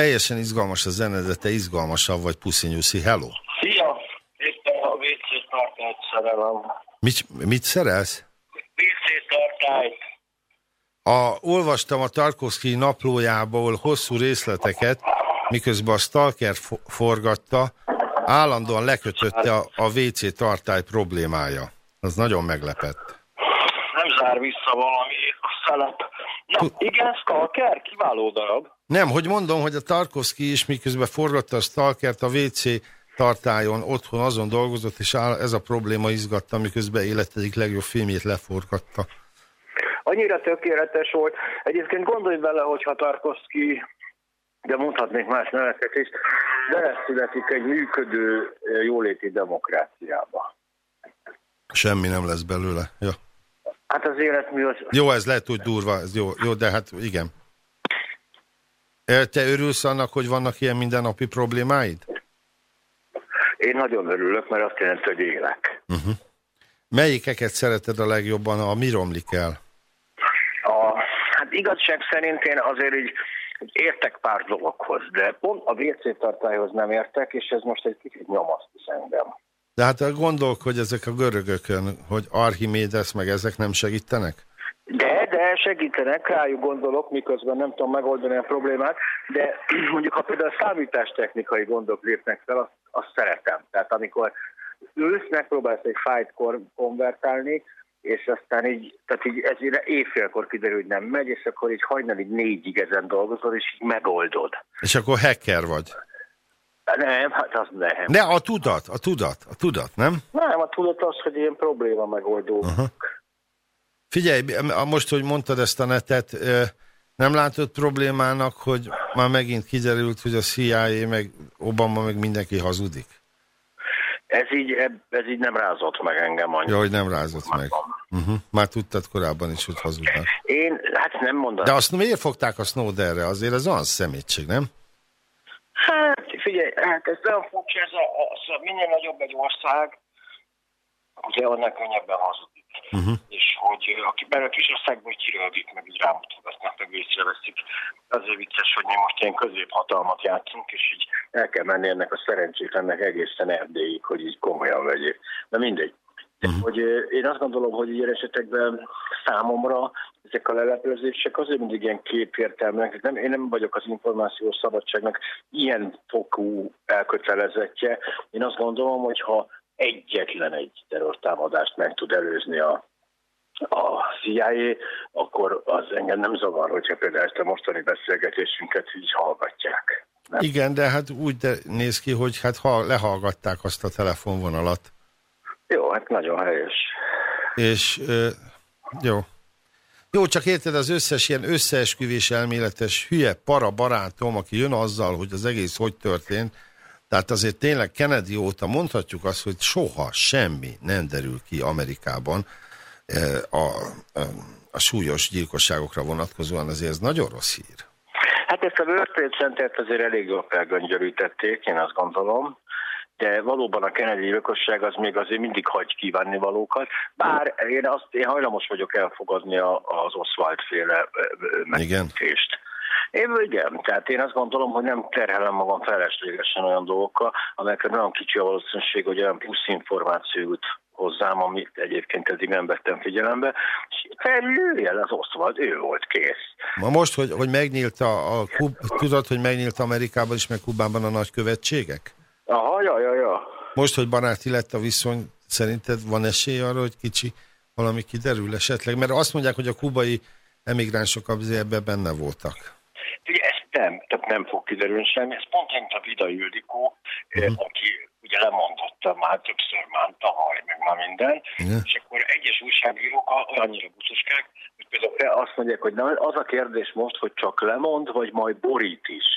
Teljesen izgalmas a zene, de te izgalmasabb vagy, Puszi Nyuszi. Hello! Szia! Éppen a WC tartályt szerelem. Mit, mit szerelsz? WC Ajaj. A, olvastam a Tarkovsky naplójából hosszú részleteket, miközben a Stalker fo- forgatta, állandóan lekötötte a, a WC tartály problémája. Az nagyon meglepett. Nem zár vissza valami a szelep. Igen, Stalker, kiváló darab. Nem, hogy mondom, hogy a Tarkovsky is miközben forgatta a Stalkert a WC tartályon, otthon azon dolgozott, és ez a probléma izgatta, miközben élet egyik legjobb filmjét leforgatta. Annyira tökéletes volt. Egyébként gondolj bele, hogyha Tarkovsky, de mondhatnék más neveket is, beleszületik egy működő eh, jóléti demokráciába. Semmi nem lesz belőle. Ja. Hát az élet mi az... Jó, ez lehet, hogy durva, ez jó, jó, de hát igen. Te örülsz annak, hogy vannak ilyen mindennapi problémáid? Én nagyon örülök, mert azt jelenti, hogy élek. Uh-huh. Melyikeket szereted a legjobban, a mi romlik el? A, hát igazság szerint én azért így értek pár dologhoz, de pont a WC tartályhoz nem értek, és ez most egy kicsit nyomaszt is engem. De hát gondolk, hogy ezek a görögökön, hogy Archimédes meg ezek nem segítenek? De, de segítenek, rájuk gondolok, miközben nem tudom megoldani a problémát, de mondjuk ha például számítástechnikai gondok lépnek fel, azt, azt szeretem. Tehát amikor ülsz, megpróbálsz egy fájt konvertálni, és aztán így, tehát így ez évfélkor kiderül, hogy nem megy, és akkor így hajnalig négyig ezen dolgozol, és így megoldod. És akkor hacker vagy? Nem, hát az nem. Ne, a tudat, a tudat, a tudat, nem? Nem, a tudat az, hogy ilyen probléma megoldó. Uh-huh. Figyelj, most, hogy mondtad ezt a netet, nem látod problémának, hogy már megint kiderült, hogy a CIA, meg Obama, meg mindenki hazudik? Ez így, ez így nem rázott meg engem annyira. Ja, hogy nem rázott meg. Uh-huh. Már tudtad korábban is, hogy hazudnak. Én, hát nem mondom. De azt miért fogták a Snowdenre? Azért ez olyan szemétség, nem? Hát figyelj, hát ez olyan furcsa, ez a, a, a minél nagyobb egy ország, ugye annál könnyebben hazudik. Uh-huh. És hogy aki belőle kis országból kirölgik, meg így rámutogatnak, meg észreveszik. Azért vicces, hogy mi most ilyen középhatalmat játszunk, és így el kell menni ennek a szerencsétlennek egészen Erdélyig, hogy így komolyan vegyék. De mindegy. Uh-huh. Hogy én azt gondolom, hogy ilyen esetekben számomra ezek a leleplezések azért mindig ilyen képértelműek. Nem, én nem vagyok az információs szabadságnak ilyen fokú elkötelezettje. Én azt gondolom, hogy ha egyetlen egy terrortámadást meg tud előzni a, a CIA, akkor az engem nem zavar, hogyha például ezt a mostani beszélgetésünket így hallgatják. Nem? Igen, de hát úgy de néz ki, hogy hát ha lehallgatták azt a telefonvonalat. Jó, hát nagyon helyes. És jó. Jó, csak érted, az összes ilyen összeesküvés elméletes hülye para barátom, aki jön azzal, hogy az egész hogy történt, tehát azért tényleg Kennedy óta mondhatjuk azt, hogy soha semmi nem derül ki Amerikában a, a, a súlyos gyilkosságokra vonatkozóan, azért ez nagyon rossz hír. Hát ezt a World Trade azért elég jól felgöngyörítették, én azt gondolom de valóban a Kennedy gyilkosság az még azért mindig hagy kívánni valókat, bár én, azt, én hajlamos vagyok elfogadni a, az Oswald féle megfést. Én igen, tehát én azt gondolom, hogy nem terhelem magam feleslegesen olyan dolgokkal, amelyekre nagyon kicsi a valószínűség, hogy olyan plusz információ jut hozzám, amit egyébként eddig nem vettem figyelembe, és felülőjel az Oswald, ő volt kész. Ma most, hogy, hogy megnyílt a, a Kub, tudod, hogy megnyílt Amerikában is, meg Kubában a nagykövetségek? Aha, ja, ja, ja. Most, hogy baráti lett a viszony, szerinted van esély arra, hogy kicsi valami kiderül esetleg? Mert azt mondják, hogy a kubai emigránsok ebben benne voltak. Ugye ezt nem, tehát nem fog kiderülni semmi. Ez pont a Vida Ildikó, uh-huh. aki ugye lemondotta már többször már tavaly, meg már minden, uh-huh. és akkor egyes újságírók annyira butuskák, hogy például azt mondják, hogy na, az a kérdés most, hogy csak lemond, vagy majd borít is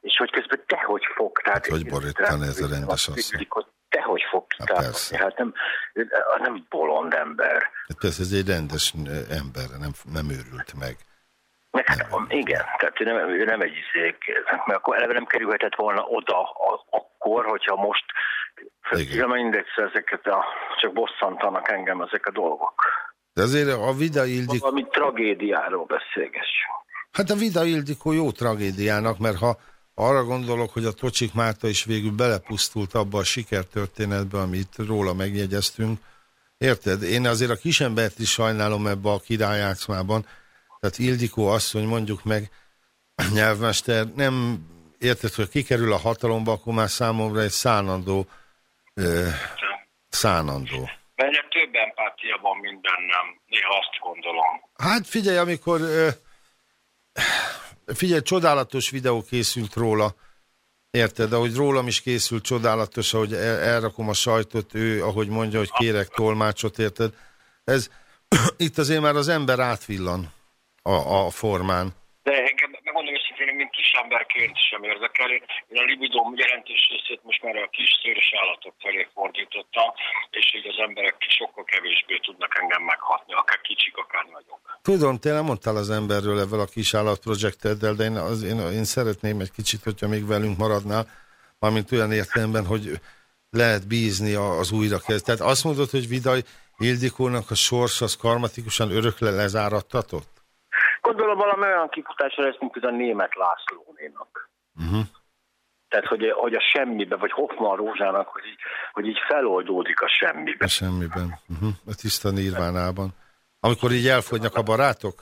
és hogy közben te hogy fog. Tehát hát, hogy borítani ez a rendes asszony. Hogy te hogy fog kitálni. Hát, hát nem, nem bolond ember. Hát persze, ez egy rendes ember, nem, nem őrült meg. Meg, hát, igen, tehát ő nem, ő nem egy izék, mert akkor eleve nem kerülhetett volna oda a, akkor, hogyha most igen. mindegy, ezeket a, csak bosszantanak engem ezek a dolgok. De azért a Vida Ildikó... Valami tragédiáról beszélgessünk. Hát a Vida Ildikó jó tragédiának, mert ha arra gondolok, hogy a Tocsik Márta is végül belepusztult abba a sikertörténetbe, amit róla megjegyeztünk, Érted? Én azért a kisembert is sajnálom ebbe a királyjátszmában. Tehát Ildikó asszony mondjuk meg, nyelvmester, nem érted, hogy kikerül a hatalomba, akkor már számomra egy szánandó, ö, szánandó. Egyre több empátia van mindennem, néha azt gondolom. Hát figyelj, amikor ö, figyelj, csodálatos videó készült róla, érted, ahogy rólam is készült csodálatos, ahogy el, elrakom a sajtot, ő, ahogy mondja, hogy kérek tolmácsot, érted, ez, itt azért már az ember átvillan a, a formán. De engem, kisemberként sem érdekel. Én a libidóm jelentős részét most már a kis szőrös állatok felé fordítottam, és így az emberek sokkal kevésbé tudnak engem meghatni, akár kicsik, akár nagyok. Tudom, te nem mondtál az emberről ezzel a kis állatprojekteddel, de én, az, én, én szeretném egy kicsit, hogyha még velünk maradnál, mármint olyan értelemben, hogy lehet bízni az újrakezd. Tehát azt mondod, hogy Vidaj Ildikónak a sors az karmatikusan örökle lezárattatott? Gondolom valami olyan kifutásra lesz, mint a német Lászlónénak. Uh-huh. Tehát, hogy, hogy a semmibe, vagy Hoffman Rózsának, hogy így, hogy így feloldódik a semmibe. A semmiben. Uh-huh. A tiszta nirvánában. Amikor így elfogynak a barátok?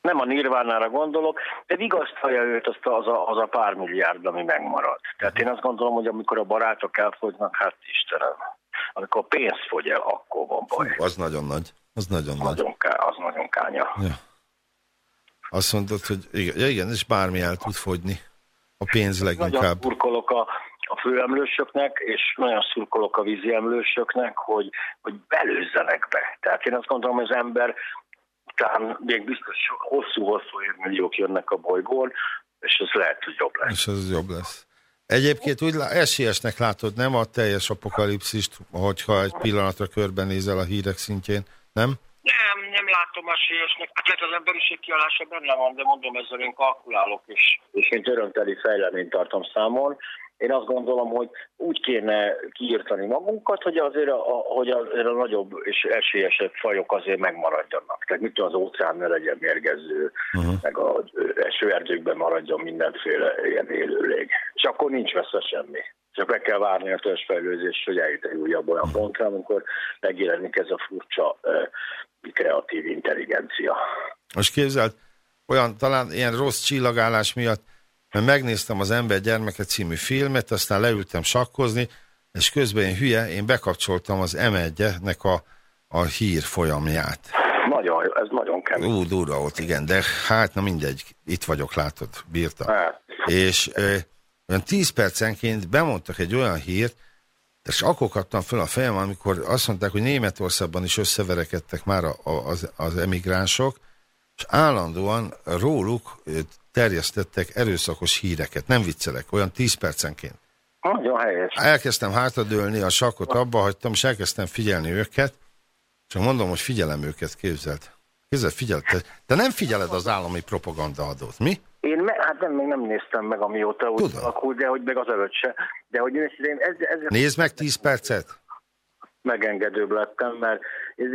Nem a nirvánára gondolok, de vigasztalja őt azt az a, az a pár milliárd, ami megmarad. Tehát én azt gondolom, hogy amikor a barátok elfogynak, hát Istenem, amikor a pénz fogy el, akkor van baj. Fú, az nagyon nagy. Az nagyon, nagyon nagy. Ká, az nagyon kánya. Ja. Azt mondod, hogy igen, ja igen, és bármi el tud fogyni. A pénz Nagyon leginkább. szurkolok a, a főemlősöknek, és nagyon szurkolok a vízi emlősöknek, hogy, hogy belőzzenek be. Tehát én azt gondolom, hogy az ember talán még biztos hosszú-hosszú évmilliók jönnek a bolygón, és ez lehet, hogy jobb lesz. És az jobb lesz. Egyébként úgy lá- esélyesnek látod, nem a teljes apokalipszist, hogyha egy pillanatra körbenézel a hírek szintjén, nem? Nem, nem látom esélyesnek. Hát lehet az emberiség kialása benne van, de mondom, ezzel én kalkulálok is. És mint örömteli fejleményt tartom számon. Én azt gondolom, hogy úgy kéne kiírtani magunkat, hogy azért a, a- hogy azért a nagyobb és esélyesebb fajok azért megmaradjanak. Tehát mit tudom, az óceán ne legyen mérgező, uh-huh. meg a esőerdőkben maradjon mindenféle ilyen élőlég. És akkor nincs veszve semmi. Csak meg kell várni a törzsfejlőzés, hogy eljut egy újabb olyan pontra, amikor megjelenik ez a furcsa kreatív intelligencia. Most képzeld, olyan talán ilyen rossz csillagállás miatt, mert megnéztem az Ember gyermeke című filmet, aztán leültem sakkozni, és közben én hülye, én bekapcsoltam az M1-nek a, a hír folyamját. Nagyon, jó, ez nagyon kemény. Ú, durva volt, igen, de hát na mindegy, itt vagyok, látod, bírta. Hát. És ö, olyan 10 percenként bemondtak egy olyan hírt, és akkor kaptam fel a fejem, amikor azt mondták, hogy Németországban is összeverekedtek már a, a, az, az emigránsok, és állandóan róluk terjesztettek erőszakos híreket. Nem viccelek, olyan 10 percenként. Nagyon helyes. Elkezdtem hátradőlni, a sakkot abba hagytam, és elkezdtem figyelni őket, csak mondom, hogy figyelem őket, képzeld. Képzeld, figyeld, te, te nem figyeled az állami propagandaadót, mi? Én me, hát nem, még nem néztem meg, amióta úgy alakult, de hogy meg az előtt se. De hogy én, én ez, ez, Nézd meg 10 percet. megengedőbb lettem, mert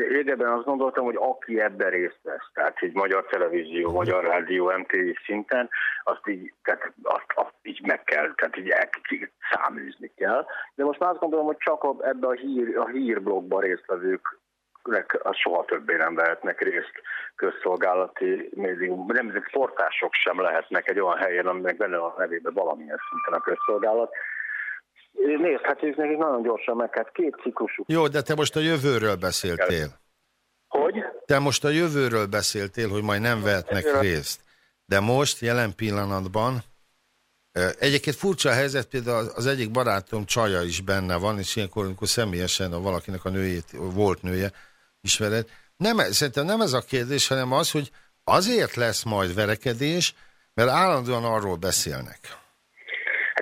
régebben azt gondoltam, hogy aki ebben részt vesz, tehát egy magyar televízió, magyar rádió, MTV szinten, azt így, tehát azt, azt így meg kell, tehát így el, így száműzni kell. De most már azt gondolom, hogy csak ebbe a, hír, a hírblogban résztvevők az soha többé nem vehetnek részt közszolgálati médium. Nem, portások sem lehetnek egy olyan helyen, aminek benne a nevében valamilyen szinten a közszolgálat. Nézd, hát ők nekik nagyon gyorsan meg, hát két ciklusuk. Jó, de te most a jövőről beszéltél. Hogy? Te most a jövőről beszéltél, hogy majd nem vehetnek Jövőről. részt. De most, jelen pillanatban, egyébként furcsa a helyzet, például az- az egyik barátom csaja is benne van, és ilyenkor, amikor személyesen a valakinek a nőjét, volt nője, ismered. Nem, szerintem nem ez a kérdés, hanem az, hogy azért lesz majd verekedés, mert állandóan arról beszélnek.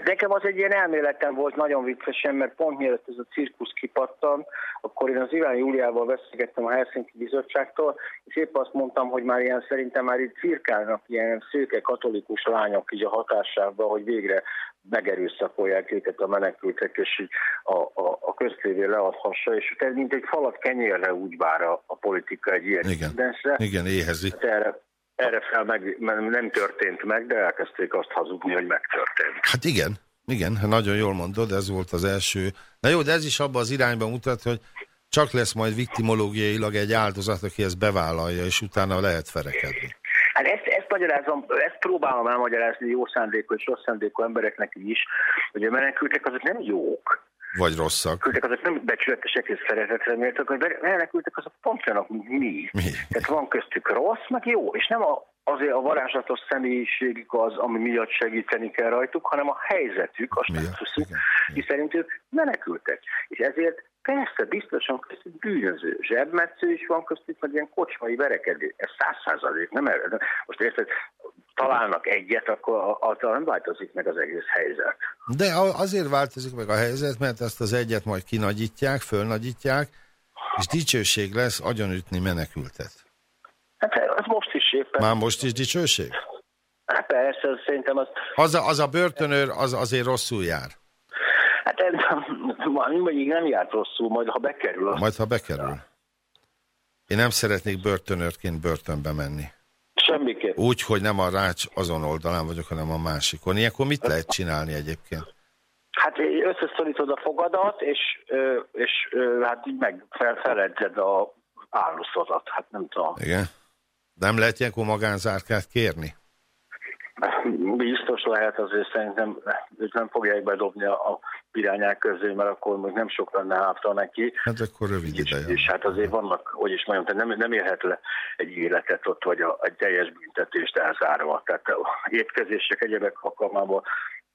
Hát nekem az egy ilyen elméletem volt nagyon viccesen, mert pont mielőtt ez a cirkusz kipattan, akkor én az Iván Júliával beszélgettem a Helsinki Bizottságtól, és épp azt mondtam, hogy már ilyen szerintem már itt cirkálnak ilyen szőke katolikus lányok így a hatásában, hogy végre megerőszakolják őket a menekültek, és így a, a, a köztévé leadhassa, és ez mint egy falat kenyérre úgy vár a, a politika egy ilyen Igen. incidensre. Igen, éhezi. Hát erre, erre fel meg, nem történt meg, de elkezdték azt hazudni, hogy megtörtént. Hát igen, igen, nagyon jól mondod, ez volt az első. Na jó, de ez is abba az irányba mutat, hogy csak lesz majd viktimológiailag egy áldozat, aki ezt bevállalja, és utána lehet ferekedni. Hát ezt, ezt magyarázom, ezt próbálom elmagyarázni jó szándékú és rossz szándékú embereknek is, hogy a menekültek azok nem jók. Vagy rosszak. Menekültek azok nem becsületesek és szeretetre méltók, a menekültek azok pont olyanok, mint mi. Mi? Tehát van köztük rossz, meg jó, és nem a, azért a varázslatos személyiségük az, ami miatt segíteni kell rajtuk, hanem a helyzetük, a státuszuk, hiszen ők menekültek. És ezért persze biztosan köztük bűnöző, zsebmetsző is van köztük, meg ilyen kocsmai verekedő. Ez száz százalék, nem erre. Most érted, találnak egyet, akkor attól nem változik meg az egész helyzet. De azért változik meg a helyzet, mert ezt az egyet majd kinagyítják, fölnagyítják, és dicsőség lesz agyonütni menekültet. Hát ez most is éppen. Már most is dicsőség? Hát persze, az szerintem az... Az a, az a börtönőr az azért rosszul jár. Hát ez mondjuk nem járt rosszul, majd ha bekerül. Majd, ha bekerül. Én nem szeretnék börtönőrként börtönbe menni. Semmiképp. Úgy, hogy nem a rács azon oldalán vagyok, hanem a másikon. Ilyenkor mit lehet csinálni egyébként? Hát összeszorítod a fogadat, és, és hát így meg fel, feledzed a álluszodat. Hát nem tudom. Igen? Nem lehet ilyenkor magánzárkát kérni? Biztos lehet azért szerintem, ők nem fogják bedobni a, pirányák közé, mert akkor még nem sok lenne hátra neki. Hát akkor rövid ideje. És hát azért vannak, hogy is mondjam, tehát nem, nem élhet le egy életet ott, vagy a, egy teljes büntetést elzárva. Tehát a étkezések, egyebek alkalmával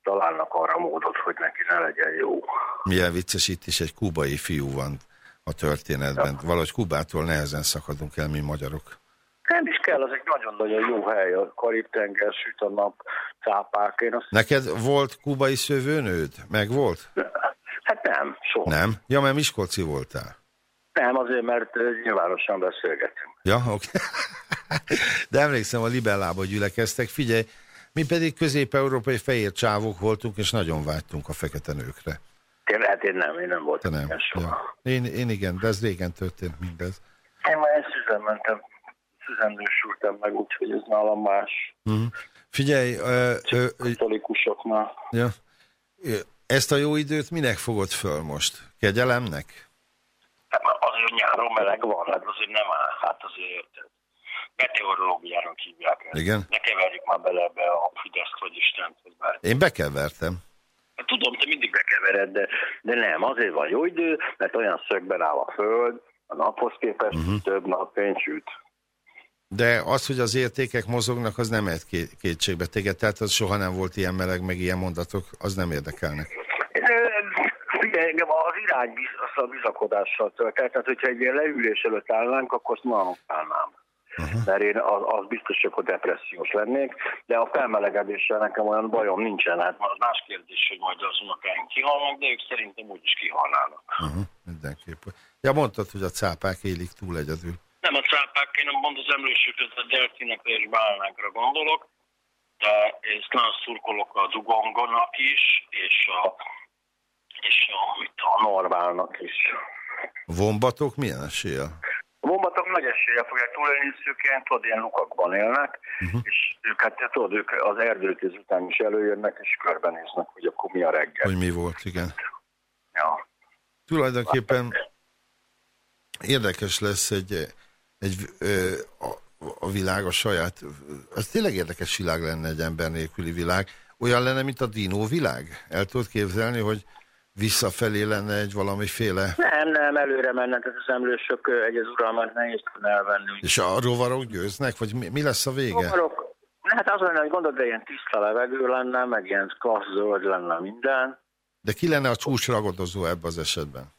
találnak arra módot, hogy neki ne legyen jó. Milyen vicces, itt is egy kubai fiú van a történetben. Valahogy Kubától nehezen szakadunk el, mi magyarok. Nem is kell, az egy nagyon-nagyon jó hely, a Karib-tenger, süt a nap, cápák. Én azt, Neked volt kubai szövőnőd? Meg volt? hát nem, soha. Nem? Ja, mert Miskolci voltál. Nem, azért, mert nyilvánosan beszélgetünk. Ja, oké. De emlékszem, a Libellába gyülekeztek. Figyelj, mi pedig közép-európai fehér csávok voltunk, és nagyon vágytunk a fekete nőkre. Én, hát én nem, én nem Te voltam nem. ilyen soha. Ja. Én, én igen, de ez régen történt mindez. Én már egy szüzen mentem, szüzennősültem meg, úgyhogy ez nálam más Uh-huh. Figyelj, ö, ö, katolikusoknál. ja. Ezt a jó időt minek fogod föl most? Kegyelemnek? Hát azért nyáron meleg van, hát azért nem áll, hát azért. Meteorológiának hívják ezt. Igen? Ne keverjük már bele ebbe a Fideszt, vagy Istent, vagy. Én bekevertem. Hát Tudom, te mindig bekevered, de, de nem, azért van jó idő, mert olyan szögben áll a föld, a naphoz képest Mhm. uh-huh. több napfény süt. De az, hogy az értékek mozognak, az nem egy ké- kétségbe téged. Tehát az soha nem volt ilyen meleg, meg ilyen mondatok, az nem érdekelnek. Figyelj, engem az irány az a bizakodással tölt. Tehát, hogyha egy ilyen leülés előtt állnánk, akkor azt állnám. Uh-huh. Mert én az, az biztos, hogy depressziós lennék, de a felmelegedéssel nekem olyan bajom nincsen. Hát az más kérdés, hogy majd az unokáink kihalnak, de ők szerintem úgyis kihalnának. Uh-huh. Mindenképp. Ja, mondtad, hogy a cápák élik túl egyedül. Nem a cápák, én mond az emlősöket, a delfinekre és bálnákra gondolok, de ezt nagyon szurkolok a dugongonak is, és a, és a, mit a norválnak is. Vombatok milyen esélye? A bombatok nagy esélye fogják túlélni, és ők ilyen, tudod, ilyen lukakban élnek, uh-huh. és ők, hát te tudod, ők az erdőköz után is előjönnek, és körbenéznek, hogy akkor mi a reggel. Hogy mi volt, igen. Ja. Tulajdonképpen érdekes lesz egy, egy ö, a, a világ, a saját, ez tényleg érdekes világ lenne egy ember nélküli világ. Olyan lenne, mint a dinó világ? El tudod képzelni, hogy visszafelé lenne egy valamiféle... Nem, nem, előre mennek, ez az emlősök egy az uralmat nehéz tudna elvenni. És a rovarok győznek? Vagy mi, mi lesz a vége? Rovarok, hát az lenne, hogy gondolod, de ilyen tiszta levegő lenne, meg ilyen klassz zöld lenne minden. De ki lenne a csúcsragadozó ebben az esetben?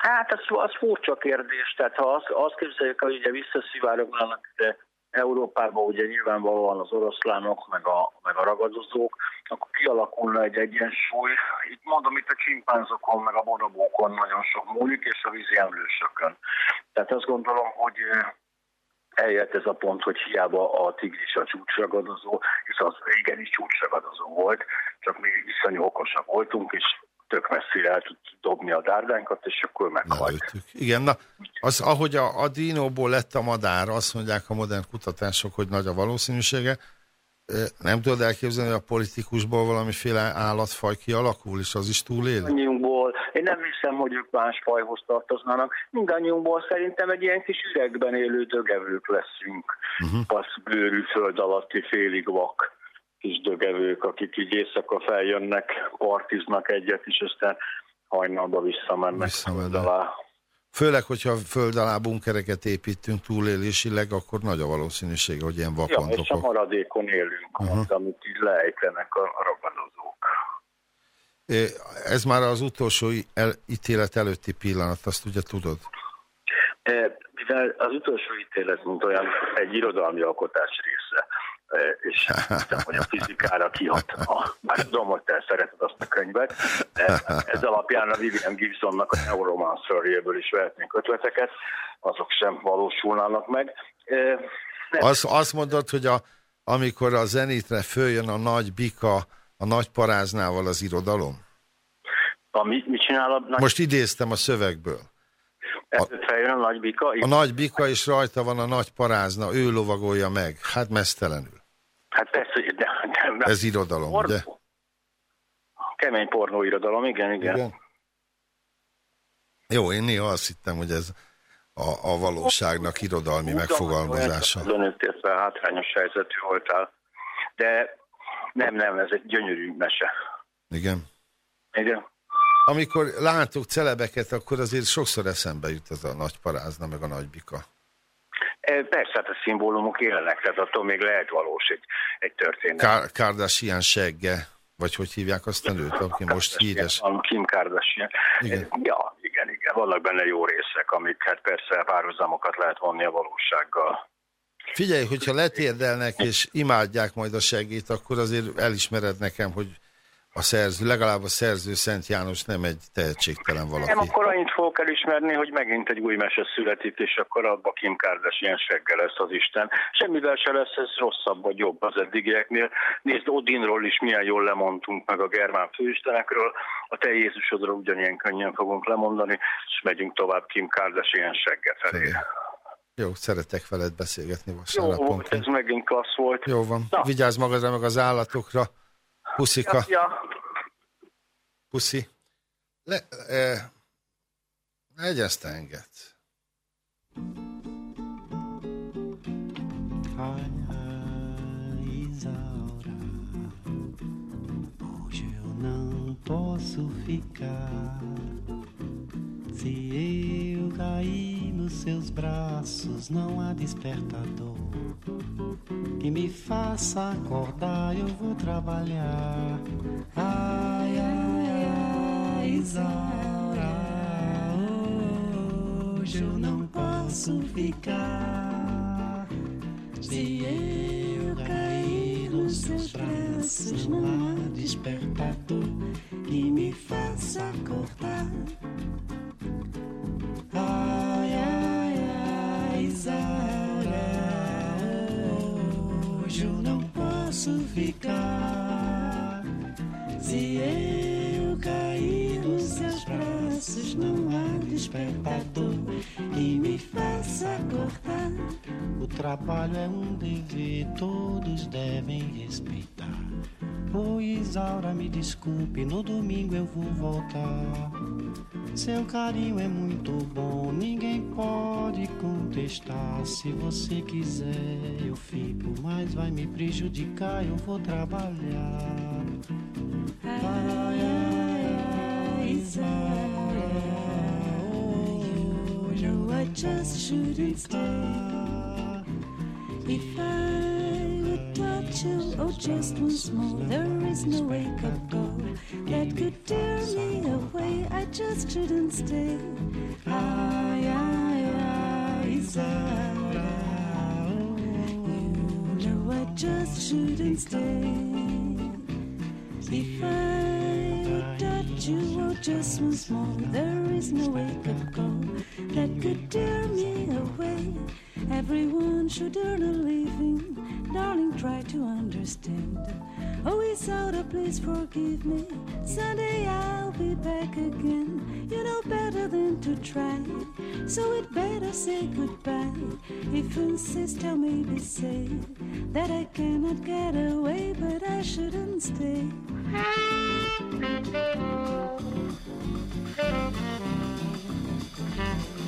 Hát az, az furcsa kérdés, tehát ha azt, azt képzeljük, hogy ugye visszaszivárognának ide Európába, ugye nyilvánvalóan az oroszlánok, meg a, meg a ragadozók, akkor kialakulna egy egyensúly. Itt mondom, itt a csimpánzokon, meg a bonobókon nagyon sok múlik, és a vízi emlősökön. Tehát azt gondolom, hogy eh, eljött ez a pont, hogy hiába a tigris a csúcsragadozó, és az igenis csúcsragadozó volt, csak mi iszonyú okosak voltunk, és tök messzire el tudtuk dobni a dárdánkat, és akkor meghalt. Igen, na, az, ahogy a, a dinóból lett a madár, azt mondják a modern kutatások, hogy nagy a valószínűsége. Nem tudod elképzelni, hogy a politikusból valamiféle állatfaj kialakul, és az is túlél? Annyiunkból fajból. Én nem hiszem, hogy ők más fajhoz tartoznának. Mindannyiunkból szerintem egy ilyen kis üregben élő dögevők leszünk. Uh-huh. Passzbőrű, föld alatti, félig vak kis dögevők, akik így éjszaka feljönnek, partiznak egyet, és aztán hajnalba visszamennek. Visszamennek. Alá. Főleg, hogyha föld alá bunkereket építünk túlélésileg, akkor nagy a valószínűség, hogy ilyen vapontok. Ja, és a maradékon élünk, uh-huh. az, amit így lejtenek a ragadozók. Ez már az utolsó el, ítélet előtti pillanat, azt ugye tudod? Mivel az utolsó ítélet, mint olyan egy irodalmi alkotás része, és hiszem, hogy a fizikára kihat. Már tudom, hogy te szereted azt a könyvet, de ez alapján a William Gibsonnak a Neuromancer-jéből is vehetnénk ötleteket, azok sem valósulnának meg. Az, azt mondod, hogy a, amikor a zenitre följön a nagy bika, a nagy paráznával az irodalom? A, mit, mit csinál a nagy... Most idéztem a szövegből. A, feljön a nagy bika? A nagy bika, és rajta van a nagy parázna, ő lovagolja meg. Hát mesztelenül. Hát persze, de, de, de Ez irodalom, pornó. ugye? Kemény pornóirodalom, igen, igen, igen. Jó, én néha azt hittem, hogy ez a, a valóságnak irodalmi megfogalmazása. Dönőtértve hátrányos helyzetű voltál, de nem, nem, ez egy gyönyörű mese. Igen. Igen. Amikor látok celebeket, akkor azért sokszor eszembe jut ez a nagy parázna, meg a nagy bika. E, persze, hát a szimbólumok élnek, tehát attól még lehet valós egy, egy történet. Kardashian segge, vagy hogy hívják azt a nőt, aki most híres? Kim Kardashian. Igen. Ja, igen, igen. Vannak benne jó részek, amik hát persze párhuzamokat lehet vonni a valósággal. Figyelj, hogyha letérdelnek és imádják majd a segít, akkor azért elismered nekem, hogy a szerző, legalább a szerző Szent János nem egy tehetségtelen valaki. Nem, akkor annyit fogok elismerni, hogy megint egy új mese születik, és akkor abba Kim ilyen seggel lesz az Isten. Semmivel se lesz ez rosszabb vagy jobb az eddigieknél. Nézd, Odinról is milyen jól lemondtunk meg a germán főistenekről, a te Jézusodról ugyanilyen könnyen fogunk lemondani, és megyünk tovább Kim ilyen segge felé. Fé. Jó, szeretek veled beszélgetni vasárnaponként. Jó, ez megint klassz volt. Jó van, Na. vigyázz magadra meg az állatokra. Puszika. Ja, ja. Puszi. Le, eh, ezt enged. Isaura, hoje eu não posso ficar. Se eu cair nos seus braços, não há despertador que me faça acordar. Eu vou trabalhar. Ai, ai, ai, Isaura, hoje eu não posso ficar. Se eu cair nos seus braços, não há despertador que me faça acordar. Posso ficar. Se eu cair nos seus braços, não há despertador que me faça acordar. O trabalho é um dever, todos devem respeitar. Ô Isaura, me desculpe, no domingo eu vou voltar. Seu carinho é muito bom, ninguém pode contestar. Se você quiser, eu fico, mas vai me prejudicar, eu vou trabalhar. Ai, ai, ai, oh, I just shouldn't stay. If I touch you, oh, just once more, there is no wake up call that could tear me away. I just shouldn't stay. Ay, ay, ay. You know I just shouldn't stay. If I touch you, oh, just once more, there is no wake up call that could tear me away. Everyone should earn a living, darling, try to understand. Oh, it's out of place, forgive me. Sunday I'll be back again. You know better than to try, so it better say goodbye. If you insist, I'll maybe say that I cannot get away, but I shouldn't stay. Thank you.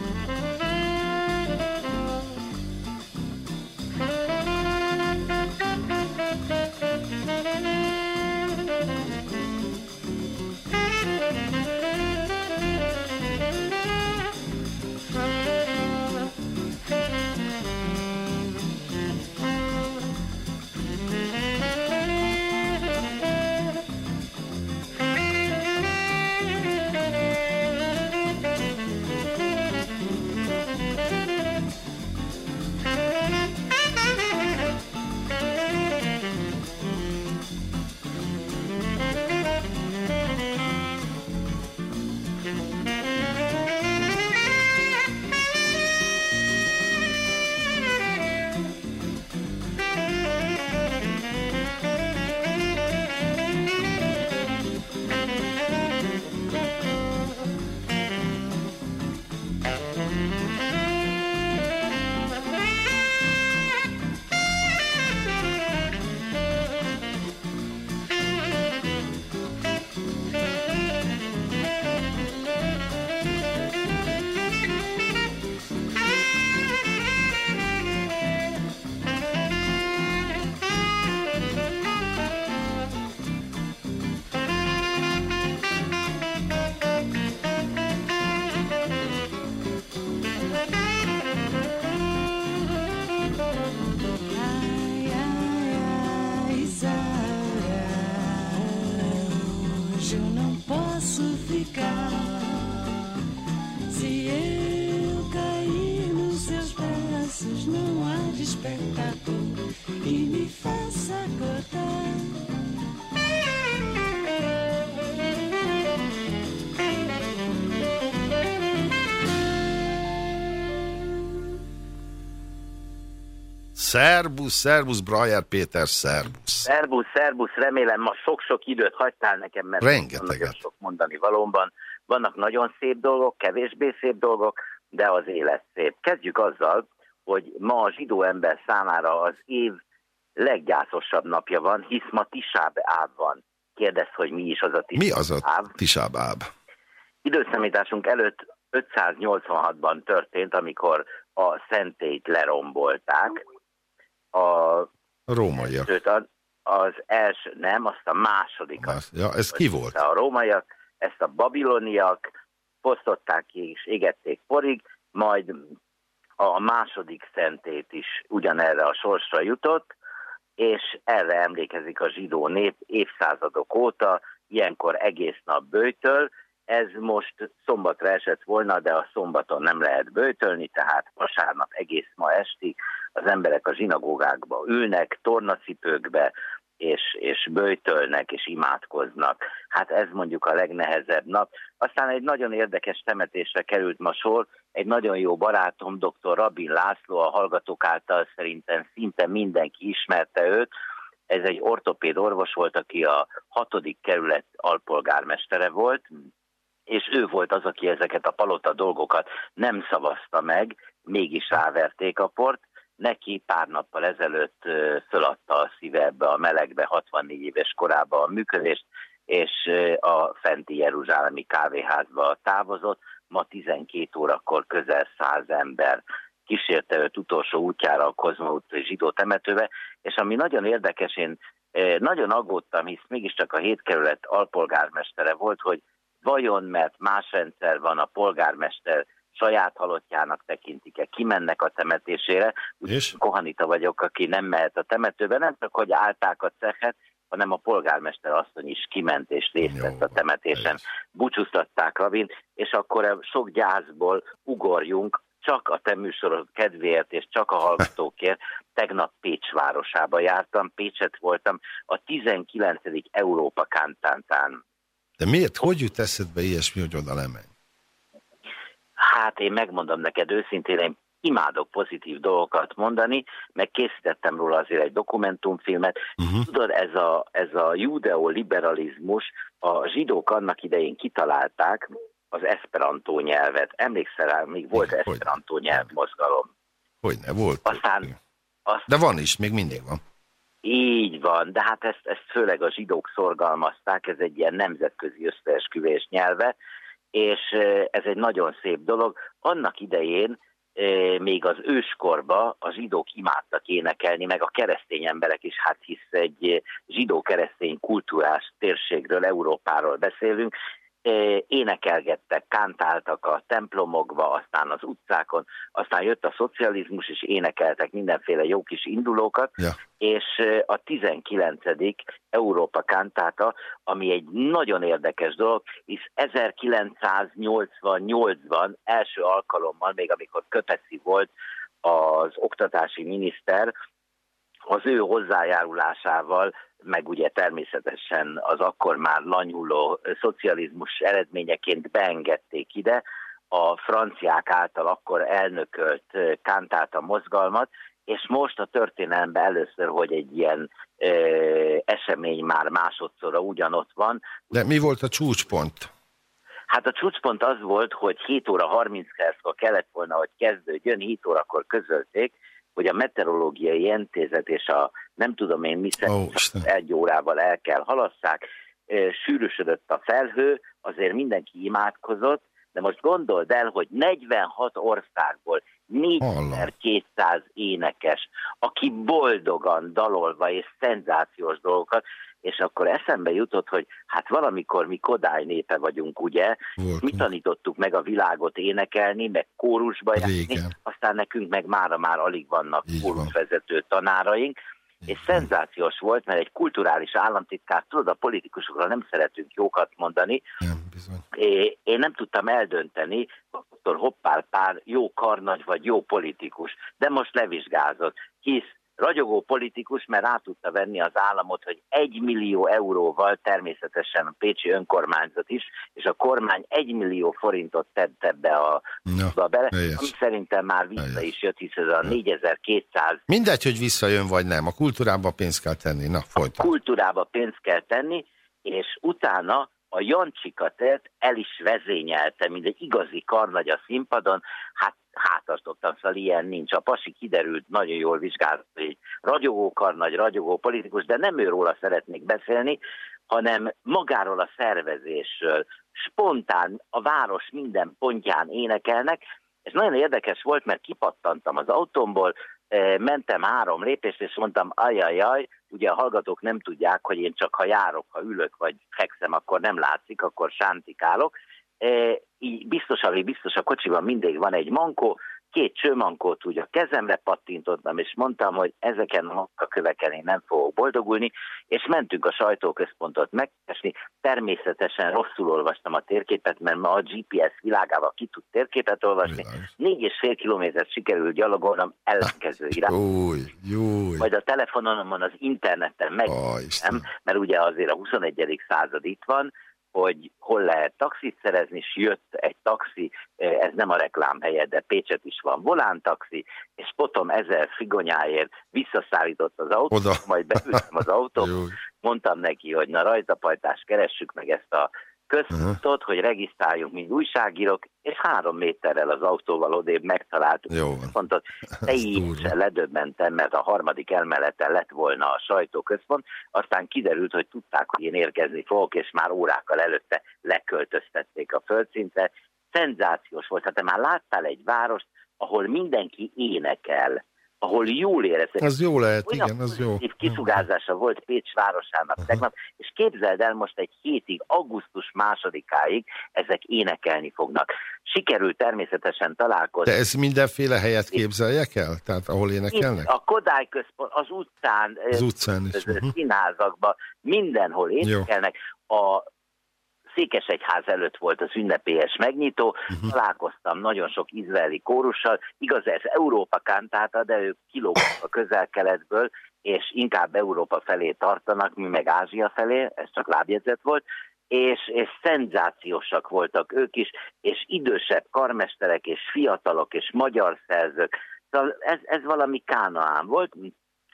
Szerbusz, szerbusz, Brajer Péter, szerbusz. Szerbusz, szerbusz, remélem ma sok-sok időt hagytál nekem, mert Rengeteget. sok mondani valóban. Vannak nagyon szép dolgok, kevésbé szép dolgok, de az élet szép. Kezdjük azzal, hogy ma a zsidó ember számára az év leggyászosabb napja van, hisz ma Tisáb Áv van. Kérdez, hogy mi is az a Tisáb Mi az a Áv. Tisáb Áb? Időszámításunk előtt 586-ban történt, amikor a szentét lerombolták. A, rómaiak. sőt, a- az első, nem, azt a másodikat. Ja, ez ki volt? A rómaiak, ezt a babiloniak fosztották ki és égették porig, majd a második szentét is ugyanerre a sorsra jutott, és erre emlékezik a zsidó nép évszázadok óta, ilyenkor egész nap bőjtöl. Ez most szombatra esett volna, de a szombaton nem lehet bőjtölni, tehát vasárnap egész ma estig az emberek a zsinagógákba ülnek, tornacipőkbe, és, és bőjtölnek, és imádkoznak. Hát ez mondjuk a legnehezebb nap. Aztán egy nagyon érdekes temetésre került ma sor, egy nagyon jó barátom, dr. Rabin László, a hallgatók által szerintem szinte mindenki ismerte őt, ez egy ortopéd orvos volt, aki a hatodik kerület alpolgármestere volt, és ő volt az, aki ezeket a palota dolgokat nem szavazta meg, mégis ráverték a port. Neki pár nappal ezelőtt föladta a szíve ebbe a melegbe, 64 éves korában a működést, és a fenti Jeruzsálemi kávéházba távozott. Ma 12 órakor közel 100 ember kísérte őt utolsó útjára a Kozma utcai zsidó temetőbe, és ami nagyon érdekes, én nagyon aggódtam, hisz mégiscsak a hét kerület alpolgármestere volt, hogy vajon, mert más rendszer van, a polgármester saját halottjának tekintik-e, kimennek a temetésére. Úgy Kohanita vagyok, aki nem mehet a temetőbe, nem csak, hogy állták a cechet, hanem a polgármester asszony is kiment és részt vett a temetésen. Búcsúztatták Rabin, és akkor sok gyászból ugorjunk, csak a te műsorod kedvéért és csak a hallgatókért. Tegnap Pécs városába jártam, Pécset voltam a 19. Európa Kantántán. De miért? Hogy jut eszedbe ilyesmi, hogy oda lemenj? Hát én megmondom neked őszintén, én imádok pozitív dolgokat mondani, meg készítettem róla azért egy dokumentumfilmet. Uh-huh. Tudod, ez a, ez a judeoliberalizmus, a zsidók annak idején kitalálták az esperantó nyelvet. Emlékszel rá, még volt esperantó nyelvmozgalom. Hogy ne volt? Aztán azt De van is, még mindig van. Így van, de hát ezt, ezt főleg a zsidók szorgalmazták, ez egy ilyen nemzetközi összeesküvés nyelve, és ez egy nagyon szép dolog. Annak idején még az őskorba a zsidók imádtak énekelni, meg a keresztény emberek is, hát hisz egy zsidó-keresztény kultúrás térségről, Európáról beszélünk, énekelgettek, kántáltak a templomokba, aztán az utcákon, aztán jött a szocializmus, és énekeltek mindenféle jó kis indulókat, ja. és a 19. Európa kántáta, ami egy nagyon érdekes dolog, hisz 1988-ban első alkalommal, még amikor Köpeszi volt az oktatási miniszter, az ő hozzájárulásával meg ugye természetesen az akkor már lanyuló szocializmus eredményeként beengedték ide a franciák által akkor elnökölt kántáta mozgalmat, és most a történelemben először, hogy egy ilyen ö, esemény már másodszorra ugyanott van. De mi volt a csúcspont? Hát a csúcspont az volt, hogy 7 óra 30 perckor kellett volna, hogy kezdődjön, 7 órakor közölték, hogy a meteorológiai intézet és a nem tudom én mi szerint oh, egy órával el kell halasszák, sűrűsödött a felhő, azért mindenki imádkozott, de most gondold el, hogy 46 országból 4200 énekes, aki boldogan dalolva és szenzációs dolgokat, és akkor eszembe jutott, hogy hát valamikor mi Kodály népe vagyunk, ugye? Volt. Mi tanítottuk meg a világot énekelni, meg kórusba járni, aztán nekünk meg mára már alig vannak kórusvezető tanáraink, és szenzációs volt, mert egy kulturális államtitkár, tudod, a politikusokra nem szeretünk jókat mondani. Nem, é, én nem tudtam eldönteni, dr. Hoppál pár jó karnagy vagy jó politikus, de most levizsgázott, hisz ragyogó politikus, mert rá tudta venni az államot, hogy egy millió euróval természetesen a Pécsi önkormányzat is, és a kormány egy millió forintot tett ebbe a ja, bele, helyes. ami szerintem már vissza helyes. is jött, hisz ez a 4200... Mindegy, hogy visszajön vagy nem, a kultúrába pénzt kell tenni, na folyton. A kultúrába pénzt kell tenni, és utána a Jancsikatet el is vezényelte, mint egy igazi karnagy a színpadon, hát hátartottam, szóval ilyen nincs. A pasi kiderült, nagyon jól vizsgált, hogy ragyogó karnagy, ragyogó politikus, de nem őróla szeretnék beszélni, hanem magáról a szervezésről. Spontán a város minden pontján énekelnek, ez nagyon érdekes volt, mert kipattantam az autómból, mentem három lépést, és mondtam, ajajaj, ugye a hallgatók nem tudják, hogy én csak ha járok, ha ülök, vagy fekszem, akkor nem látszik, akkor sántikálok. Így biztos, ami biztos a kocsiban mindig van egy mankó, két csőmankót úgy a kezemre pattintottam, és mondtam, hogy ezeken a köveken én nem fogok boldogulni, és mentünk a sajtóközpontot megkeresni. Természetesen rosszul olvastam a térképet, mert ma a GPS világával ki tud térképet olvasni. Négy és fél kilométert sikerült gyalogolnom ellenkező irányba. Majd a telefonomon az interneten meg, nem, mert ugye azért a 21. század itt van, hogy hol lehet taxit szerezni, és jött egy taxi, ez nem a reklám helye, de Pécset is van volántaxi, és potom ezer figonyáért visszaszállított az autó, Oda. majd beültem az autóba, mondtam neki, hogy na rajzapajtás, keressük meg ezt a központot, uh-huh. hogy regisztráljunk, mint újságírók, és három méterrel az autóval odébb megtaláltuk. Jó Mondott, te így ledöbbentem, mert a harmadik emeleten lett volna a sajtóközpont, aztán kiderült, hogy tudták, hogy én érkezni fogok, és már órákkal előtte leköltöztették a földszintre. Szenzációs volt, hát te már láttál egy várost, ahol mindenki énekel, ahol jól éreztek. Az jó lehet, Olyan igen, az jó. kisugárzása volt Pécs városának uh -huh. tegnap, és képzeld el most egy hétig, augusztus másodikáig ezek énekelni fognak. Sikerült természetesen találkozni. De ez mindenféle helyet képzeljek el? Tehát ahol énekelnek? Itt a Kodály központ, az utcán, az utcán is. Színházakban, mindenhol énekelnek. -huh. A Székesegyház előtt volt az ünnepélyes megnyitó, uh-huh. találkoztam nagyon sok izraeli kórussal, igaz ez Európa kántáta, de ők kilógnak a közel-keletből, és inkább Európa felé tartanak, mi meg Ázsia felé, ez csak lábjegyzet volt, és, és szenzációsak voltak ők is, és idősebb karmesterek, és fiatalok, és magyar szerzők. Szóval ez, ez valami kánaán volt,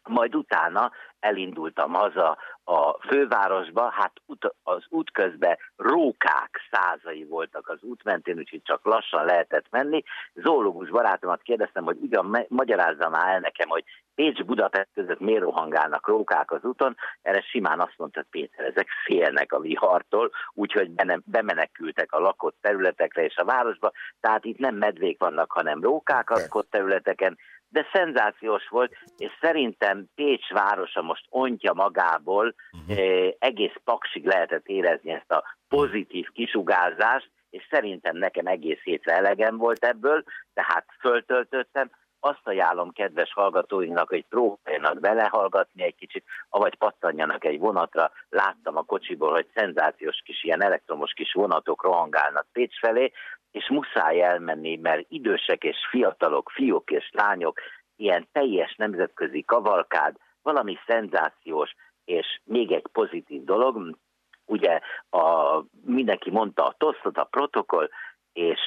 majd utána elindultam haza a fővárosba, hát ut- az út közben rókák százai voltak az út mentén, úgyhogy csak lassan lehetett menni. Zoológus barátomat kérdeztem, hogy ugyan magyarázza már el nekem, hogy Pécs Budapest között miért rohangálnak rókák az úton, erre simán azt mondta, hogy Péter, ezek félnek a vihartól, úgyhogy bemenekültek a lakott területekre és a városba, tehát itt nem medvék vannak, hanem rókák a lakott területeken, de szenzációs volt, és szerintem Pécs városa most ontja magából, uh-huh. eh, egész paksig lehetett érezni ezt a pozitív kisugárzást, és szerintem nekem egész hétre elegem volt ebből, tehát föltöltöttem, azt ajánlom kedves hallgatóinknak, hogy próbáljanak belehallgatni egy kicsit, avagy pattanjanak egy vonatra. Láttam a kocsiból, hogy szenzációs kis ilyen elektromos kis vonatok rohangálnak Pécs felé, és muszáj elmenni, mert idősek és fiatalok, fiúk és lányok, ilyen teljes nemzetközi kavalkád, valami szenzációs, és még egy pozitív dolog, ugye a, mindenki mondta a tosztot, a protokoll, és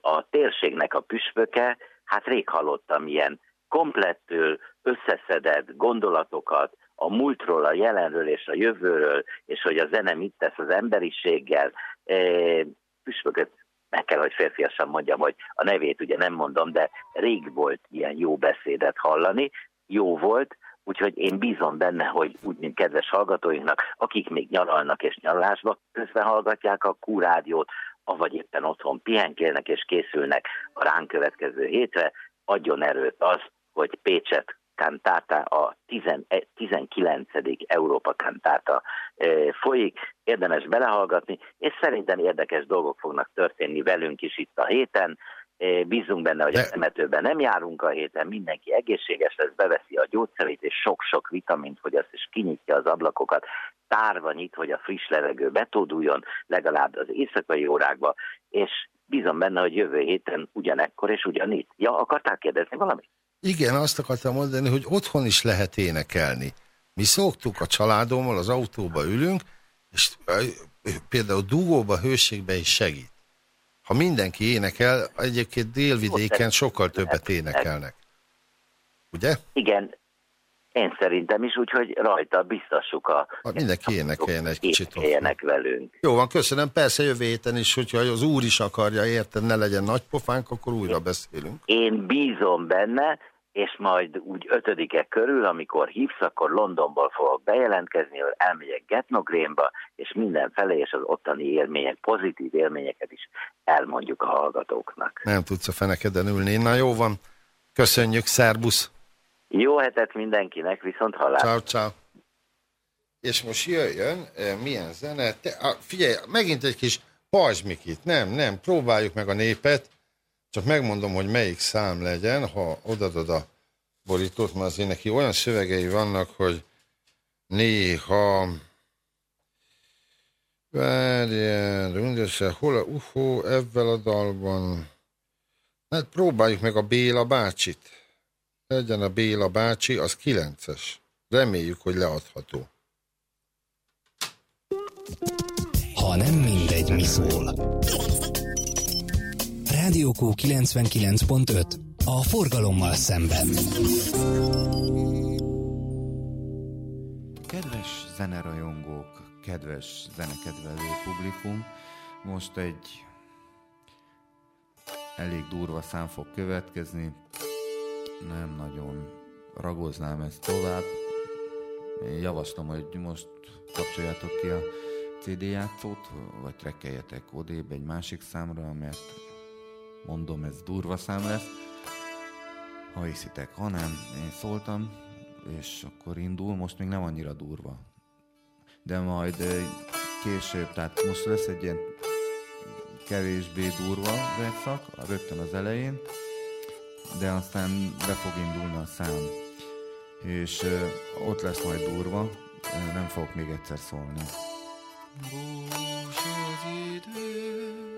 a térségnek a püspöke, hát rég hallottam ilyen komplettől összeszedett gondolatokat a múltról, a jelenről és a jövőről, és hogy a zene mit tesz az emberiséggel. Püspököt meg kell, hogy férfiasan mondjam, hogy a nevét ugye nem mondom, de rég volt ilyen jó beszédet hallani, jó volt, úgyhogy én bízom benne, hogy úgy, mint kedves hallgatóinknak, akik még nyaralnak és nyaralásba közben hallgatják a Q-rádiót, avagy éppen otthon pihenkélnek és készülnek a ránk következő hétre, adjon erőt az, hogy Pécset kantáta, a 19. Európa kantáta folyik, érdemes belehallgatni, és szerintem érdekes dolgok fognak történni velünk is itt a héten. Bízunk benne, hogy De... a temetőben nem járunk a héten, mindenki egészséges lesz, beveszi a gyógyszerét, és sok-sok vitamint fogyaszt, és kinyitja az ablakokat, tárva nyit, hogy a friss levegő betóduljon, legalább az éjszakai órákba, és bízom benne, hogy jövő héten ugyanekkor és ugyanitt. Ja, akartál kérdezni valamit? Igen, azt akartam mondani, hogy otthon is lehet énekelni. Mi szoktuk a családommal, az autóba ülünk, és például dugóba, hőségbe is segít. Ha mindenki énekel, egyébként délvidéken sokkal többet énekelnek. Ugye? Igen, én szerintem is, úgyhogy rajta biztassuk a... Ha mindenki énekeljen egy kicsit. Énekeljenek velünk. Jó van, köszönöm. Persze jövő héten is, hogyha az úr is akarja, érted, ne legyen nagy pofánk, akkor újra beszélünk. Én bízom benne, és majd úgy ötödike körül, amikor hívsz, akkor Londonból fogok bejelentkezni, hogy elmegyek Getnogrénba, és mindenfelé, és az ottani élmények, pozitív élményeket is elmondjuk a hallgatóknak. Nem tudsz a fenekeden ülni. Na jó van, köszönjük, szerbusz! Jó hetet mindenkinek, viszont hallás. Ciao, ciao. És most jöjjön, milyen zene. Te, figyelj, megint egy kis pajzsmikit. Nem, nem, próbáljuk meg a népet. Csak megmondom, hogy melyik szám legyen, ha odadod a borítót, mert azért neki olyan szövegei vannak, hogy néha Várjál, mindössze, hol a UFO ebben a dalban? Hát próbáljuk meg a Béla bácsit. Legyen a Béla bácsi, az kilences. Reméljük, hogy leadható. Ha nem mindegy, mi szól. Rádiókó 99.5. A forgalommal szemben. Kedves zenerajongók, kedves zenekedvelő publikum, most egy elég durva szám fog következni nem nagyon ragoznám ezt tovább. Én javaslom, hogy most kapcsoljátok ki a CD játszót, vagy trekkeljetek odébb egy másik számra, mert mondom, ez durva szám lesz. Ha hiszitek, ha nem, én szóltam, és akkor indul, most még nem annyira durva. De majd később, tehát most lesz egy ilyen kevésbé durva verszak, rögtön az elején, de aztán be fog indulni a szám, és uh, ott lesz majd durva, uh, nem fogok még egyszer szólni. Bús az idő,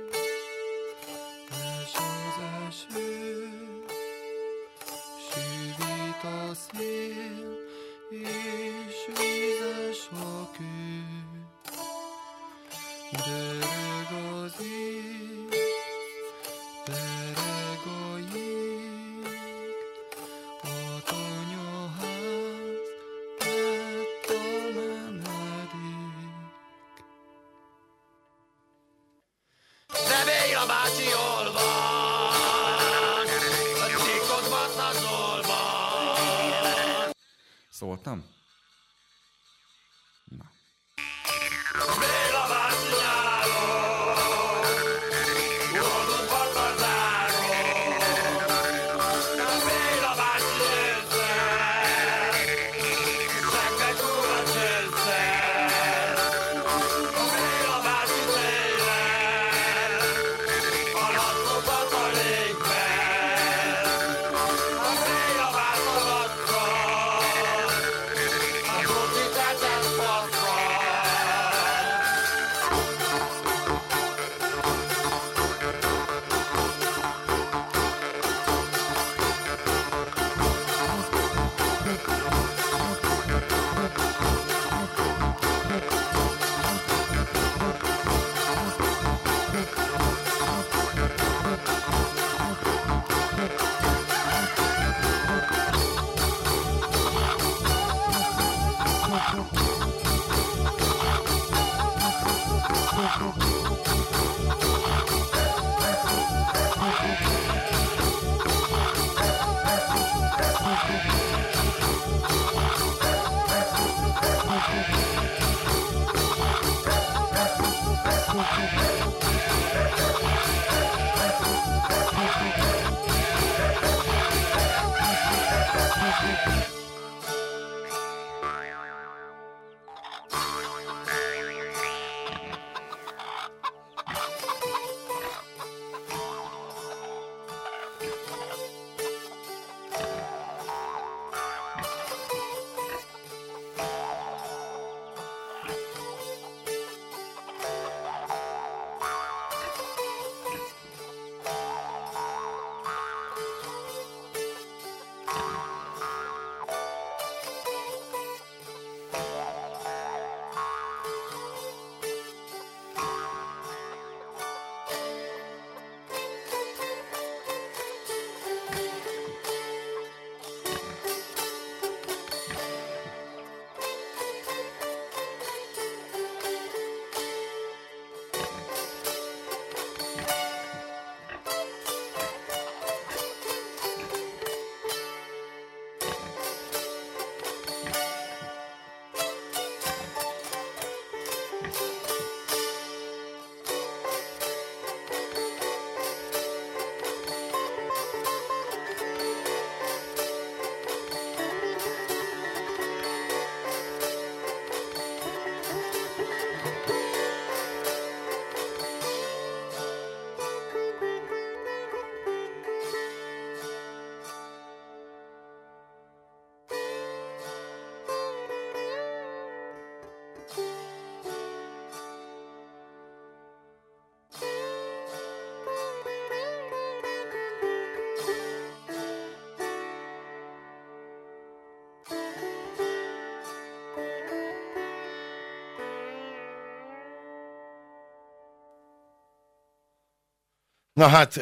Na hát,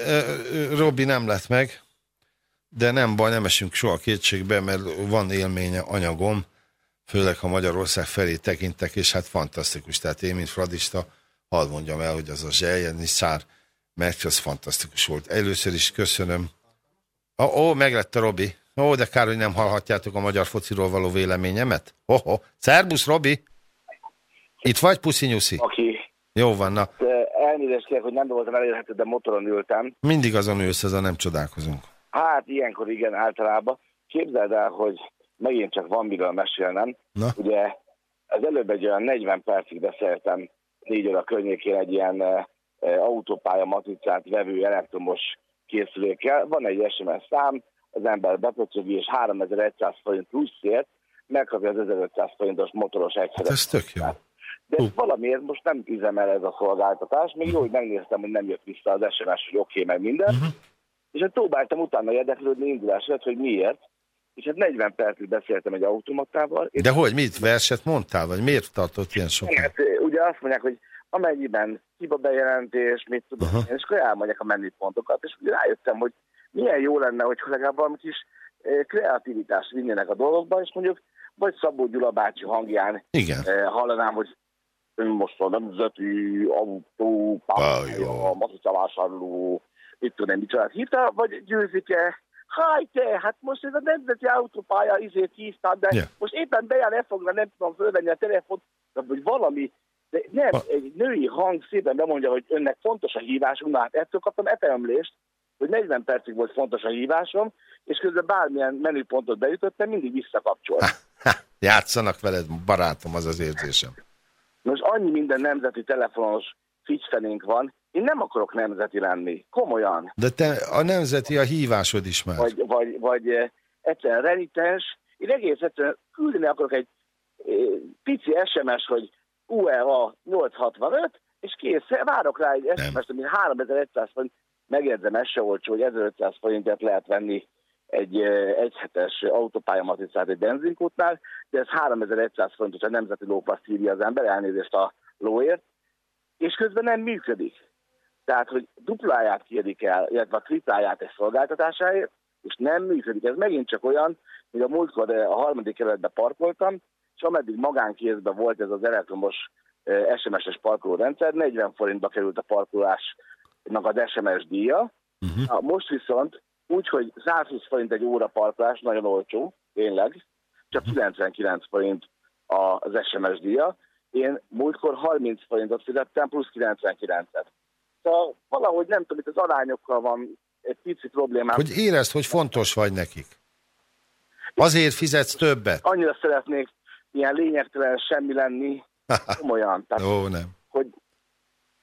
Robi nem lett meg, de nem baj, nem esünk soha kétségbe, mert van élménye anyagom, főleg ha Magyarország felé tekintek, és hát fantasztikus. Tehát én, mint fradista, hadd mondjam el, hogy az a zseljeni szár mert az fantasztikus volt. Először is köszönöm. Ó, ó meglett a Robi. Ó, de kár, hogy nem hallhatjátok a magyar fociról való véleményemet. Ho, ho. Szerbusz, Robi! Itt vagy, Puszi Nyuszi? Aki. Jó van, na. Elnézést kérek, hogy nem voltam elérhető, de motoron ültem. Mindig azon ülsz, a nem csodálkozunk. Hát ilyenkor igen, általában. Képzeld el, hogy megint csak van miről mesélnem. Na? Ugye az előbb egy olyan 40 percig beszéltem négy óra környékén egy ilyen e, e, autópálya matricát vevő elektromos készülékkel. Van egy SMS szám, az ember bepöcsögi, és 3100 forint pluszért megkapja az 1500 forintos motoros egyszeres. Ez tök jó. De uh. valamiért most nem üzemel ez a szolgáltatás. Még jó, hogy megnéztem, hogy nem jött vissza az SMS, hogy oké, okay, meg minden. Uh-huh. És hát próbáltam utána érdeklődni indulás hogy miért. És hát 40 percig beszéltem egy automatával. De hogy, mit verset mondtál, vagy miért tartott ilyen sokat? Hát, ugye azt mondják, hogy amennyiben hiba bejelentés, mit tudom, uh-huh. és akkor elmondják a menüpontokat, és rájöttem, hogy milyen jó lenne, hogy legalább valami kis kreativitást vinnének a dolgokba, és mondjuk vagy Szabó Gyula bácsi hangján Igen. hallanám, hogy most a nemzeti autó, pálya, matricavásárló, mit tudom, mit család hívta, vagy győzike háj te, hát most ez a nemzeti autópálya izét hívtad, de Yeah. most éppen bejár elfoglalni, nem tudom fölvenni a telefont, vagy valami, de nem, egy női hang szépen bemondja, hogy önnek fontos a hívásunk, na hát ettől kaptam epeömlést, hogy 40 percig volt fontos a hívásom, és közben bármilyen menüpontot beütöttem, mindig visszakapcsolt. Játszanak veled, barátom, az az érzésem. Most annyi minden nemzeti telefonos figyfenénk van, én nem akarok nemzeti lenni, komolyan. De te, a nemzeti a hívásod is már. Vagy, vagy, vagy eh, egyszerűen renitens. Én egész egyszerűen küldeni akarok egy eh, pici SMS, hogy UEA 865, és kész, várok rá egy SMS-t, ami 3100 forint, megjegyzem, ez se olcsó, hogy 1500 forintért lehet venni egy egyhetes autópályamatricát egy benzinkútnál, de ez 3100 forint, hogyha nemzeti lópaszt írja az ember, elnézést a lóért, és közben nem működik. Tehát, hogy dupláját kérik el, illetve a tripláját egy szolgáltatásáért, és nem működik. Ez megint csak olyan, hogy a múltkor a harmadik kerületben parkoltam, és ameddig magánkézben volt ez az elektromos SMS-es parkolórendszer, 40 forintba került a parkolásnak az SMS díja. Uh-huh. Most viszont úgy, hogy 120 forint egy óra parkolás, nagyon olcsó, tényleg, csak 99 forint az SMS díja. Én múltkor 30 forintot fizettem, plusz 99-et. Szóval valahogy nem tudom, itt az arányokkal van egy pici problémám. Hogy érezd, hogy fontos vagy nekik. Azért fizetsz többet. Annyira szeretnék ilyen lényegtelen semmi lenni, komolyan. Tehát, Ó, nem. hogy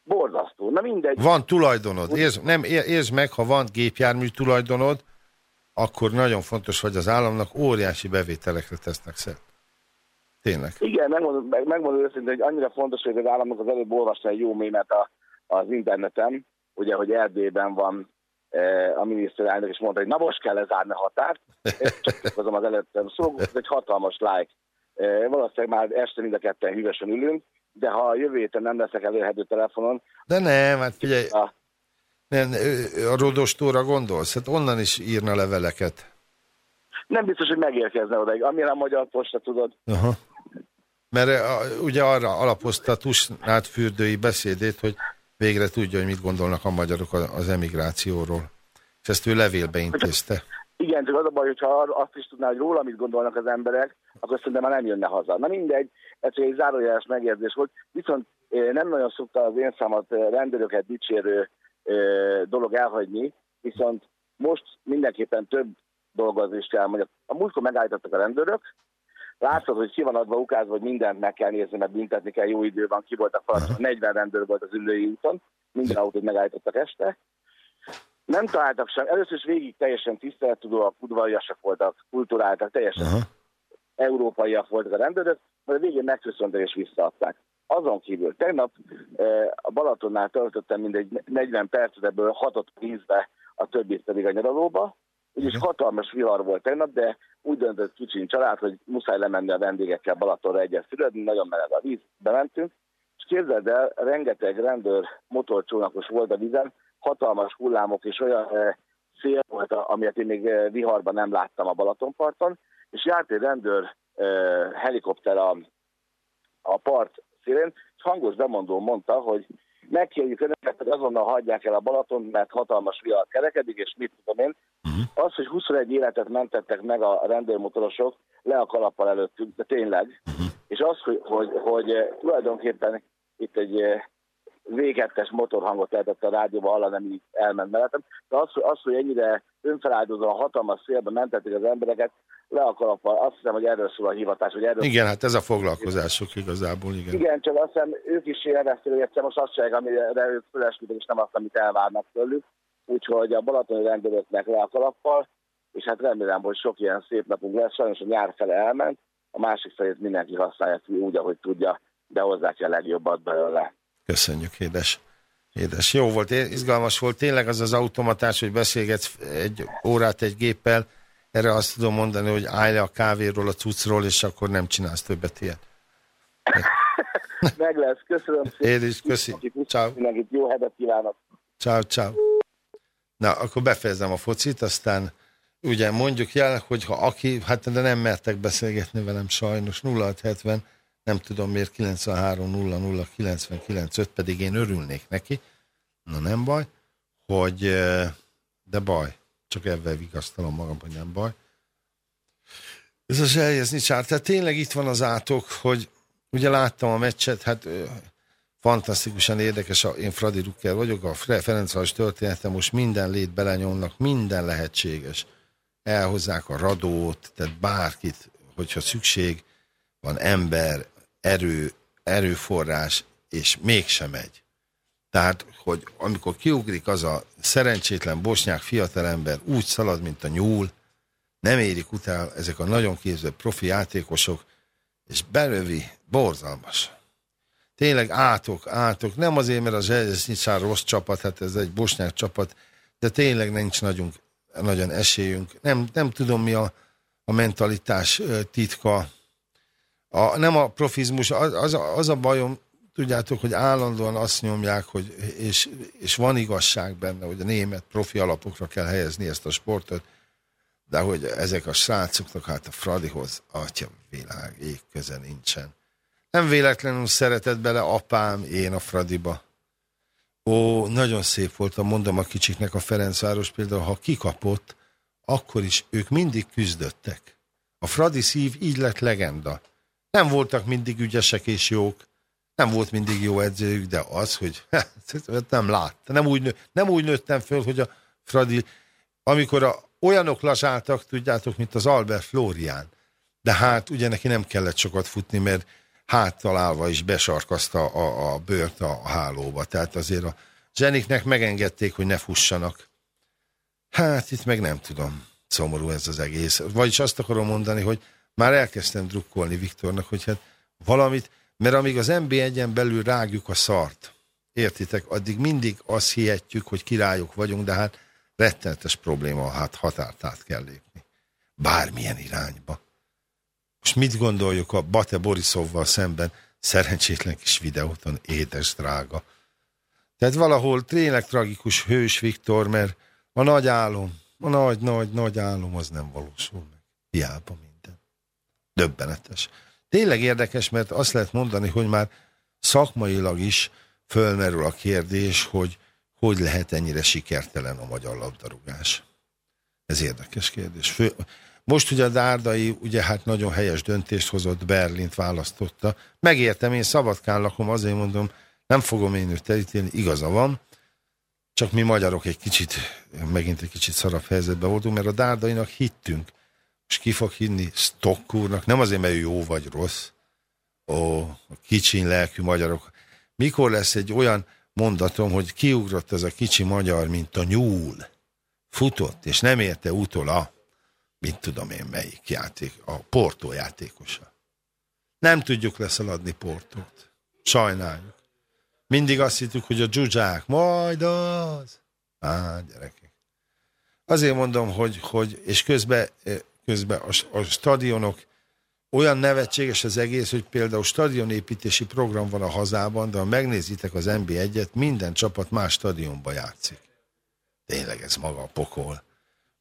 borzasztó. Na mindegy. Van tulajdonod. Érzd, nem, ér- értsd meg, ha van gépjármű tulajdonod, akkor nagyon fontos, hogy az államnak óriási bevételekre tesznek szert. Tényleg. Igen, megmondom, meg- megmondom őszintén, hogy annyira fontos, hogy az államnak az előbb olvasta egy jó mémet a, az interneten, ugye, hogy Erdélyben van e, a miniszterelnök, és mondta, hogy na most kell lezárni a határt. Csak az előttem szó, ez egy hatalmas like. E, valószínűleg már este mind a ketten hűvösen ülünk, de ha a jövő héten nem leszek elérhető telefonon, De nem, hát figyelj, nem, ö, a rodostóra gondolsz? Hát onnan is írna leveleket. nem biztos, hogy megérkezne odaig. Amilyen a magyar posta, tudod, Aha. Mert a- ugye arra alapozta Tusnád fürdői beszédét, hogy végre tudja, hogy mit gondolnak a magyarok a- az emigrációról. És ezt ő levélbe intézte. Igen, csak az a baj, hogyha azt is tudná, hogy róla mit gondolnak az emberek, akkor szerintem már nem jönne haza. Na mindegy, ez csak egy zárójeles megjegyzés volt. Viszont nem nagyon szokta az én számat rendőröket dicsérő dolog elhagyni, viszont most mindenképpen több dolgozni is kell. Mondjuk, a múltkor megállítottak a rendőrök, látszott, hogy ki van adva ukázva, hogy mindent meg kell nézni, mert büntetni kell, jó idő van, ki volt a falat, 40 rendőr volt az ülői úton, minden autót megállítottak este, nem találtak sem. Először is végig teljesen tisztelettudóak, udvariasak voltak, kulturáltak, teljesen Aha. Európaiak voltak a rendőrök, majd a végén megköszöntek és visszaadták. Azon kívül tegnap eh, a Balatonnál töltöttem mindegy 40 percet, ebből hatot vízbe, a többit pedig a nyaralóba. Úgyis hatalmas vihar volt tegnap, de úgy döntött kicsin család, hogy muszáj lemenni a vendégekkel Balatonra egyet fürödni, nagyon meleg a víz, bementünk, és képzeld el, rengeteg rendőr motorcsónakos volt a vízen, hatalmas hullámok és olyan eh, szél volt, a- amilyet én még eh, viharban nem láttam a Balatonparton, és járt egy rendőr helikopter a, a part szélén, és hangos bemondó mondta, hogy megkérjük önöket, hogy azonnal hagyják el a Balaton, mert hatalmas vihar kerekedik, és mit tudom én. Az, hogy 21 életet mentettek meg a rendőrmotorosok, le a kalappal előttük, de tényleg. És az, hogy, hogy, hogy tulajdonképpen itt egy végettes motorhangot lehetett a rádióba hallani, ami elment mellettem. De az, hogy, az, hogy ennyire önfeláldozóan hatalmas szélbe mentették az embereket, le a kalappal, azt hiszem, hogy erről szól a hivatás, hogy erről Igen, hát ez a foglalkozások igazából, igen. igen, csak azt hiszem ők is élvezték, hogy egyszer most azt csinálják, amire ők fölesküdtek, és nem azt, amit elvárnak tőlük. Úgyhogy a balatoni rendőröknek le a kalappal, és hát remélem, hogy sok ilyen szép napunk lesz. Sajnos a nyár fele elment, a másik felét mindenki használja úgy, ahogy tudja, de hozzá kell a legjobbat belőle. Köszönjük, édes. Édes. Jó volt, izgalmas volt. Tényleg az az automatás, hogy beszélgetsz egy órát egy géppel, erre azt tudom mondani, hogy állj le a kávéról, a cuccról, és akkor nem csinálsz többet ilyet. Meg lesz, köszönöm szépen. Én is, köszi. Ciao. Mindenkit jó hetet kívánok. Ciao, ciao. Na, akkor befejezem a focit, aztán ugye mondjuk jel, hogy ha aki, hát de nem mertek beszélgetni velem sajnos, 0670, nem tudom miért, 93 00 99 5, pedig én örülnék neki, na nem baj, hogy, de baj, csak ebben vigasztalom magam, hogy nem baj. Ez a zseljezni csár. Tehát tényleg itt van az átok, hogy ugye láttam a meccset, hát fantasztikusan érdekes, én Fradi Rucker vagyok, a Ferencváros története most minden lét belenyomnak, minden lehetséges. Elhozzák a radót, tehát bárkit, hogyha szükség van ember, erő, erőforrás, és mégsem megy. Tehát, hogy amikor kiugrik az a szerencsétlen bosnyák fiatalember, úgy szalad, mint a nyúl, nem érik utána ezek a nagyon képzett profi játékosok, és belövi, borzalmas. Tényleg átok, átok. Nem azért, mert a Zseznyicán rossz csapat, hát ez egy bosnyák csapat, de tényleg nincs nagyon, nagyon esélyünk. Nem, nem tudom, mi a, a mentalitás titka. A, nem a profizmus, az, az, a, az a bajom, tudjátok, hogy állandóan azt nyomják, hogy, és, és van igazság benne, hogy a német profi alapokra kell helyezni ezt a sportot, de hogy ezek a srácoknak, hát a Fradihoz, atya világ, ég köze nincsen. Nem véletlenül szeretett bele apám, én a Fradiba. Ó, nagyon szép volt, mondom a kicsiknek a Ferencváros például, ha kikapott, akkor is ők mindig küzdöttek. A Fradi szív így lett legenda. Nem voltak mindig ügyesek és jók, nem volt mindig jó edzőjük, de az, hogy nem látta. Nem úgy, nő, nem úgy nőttem föl, hogy a Fradi, amikor a, olyanok lazsáltak, tudjátok, mint az Albert Florian. De hát ugye neki nem kellett sokat futni, mert háttalálva is besarkazta a, a bőrt a, a hálóba. Tehát azért a zseniknek megengedték, hogy ne fussanak. Hát itt meg nem tudom. Szomorú ez az egész. Vagyis azt akarom mondani, hogy már elkezdtem drukkolni Viktornak, hogy hát valamit, mert amíg az MB1-en belül rágjuk a szart, értitek, addig mindig azt hihetjük, hogy királyok vagyunk, de hát rettenetes probléma, hát határt át kell lépni. Bármilyen irányba. Most mit gondoljuk a Bate Borisovval szemben szerencsétlen kis videóton, édes drága. Tehát valahol tényleg tragikus hős Viktor, mert a nagy álom, a nagy, nagy, nagy álom az nem valósul meg. Hiába minden. Döbbenetes. Tényleg érdekes, mert azt lehet mondani, hogy már szakmailag is fölmerül a kérdés, hogy hogy lehet ennyire sikertelen a magyar labdarúgás. Ez érdekes kérdés. Fő, most ugye a Dárdai ugye hát nagyon helyes döntést hozott, Berlint választotta. Megértem, én Szabadkán lakom, azért mondom, nem fogom én őt elítélni, igaza van. Csak mi magyarok egy kicsit, megint egy kicsit szarabb helyzetben voltunk, mert a Dárdainak hittünk. És ki fog hinni Stock úrnak, nem azért, mert ő jó vagy rossz. Ó, a kicsiny lelkű magyarok. Mikor lesz egy olyan mondatom, hogy kiugrott ez a kicsi magyar, mint a nyúl. Futott, és nem érte utol a mint tudom én melyik játék, a Portó játékosa. Nem tudjuk leszaladni Portót. Sajnáljuk. Mindig azt hittük, hogy a dzsuzsák, majd az. Á, gyerekek. Azért mondom, hogy, hogy és közben, közben a, a stadionok olyan nevetséges az egész, hogy például stadionépítési program van a hazában, de ha megnézitek az NB1-et, minden csapat más stadionba játszik. Tényleg ez maga a pokol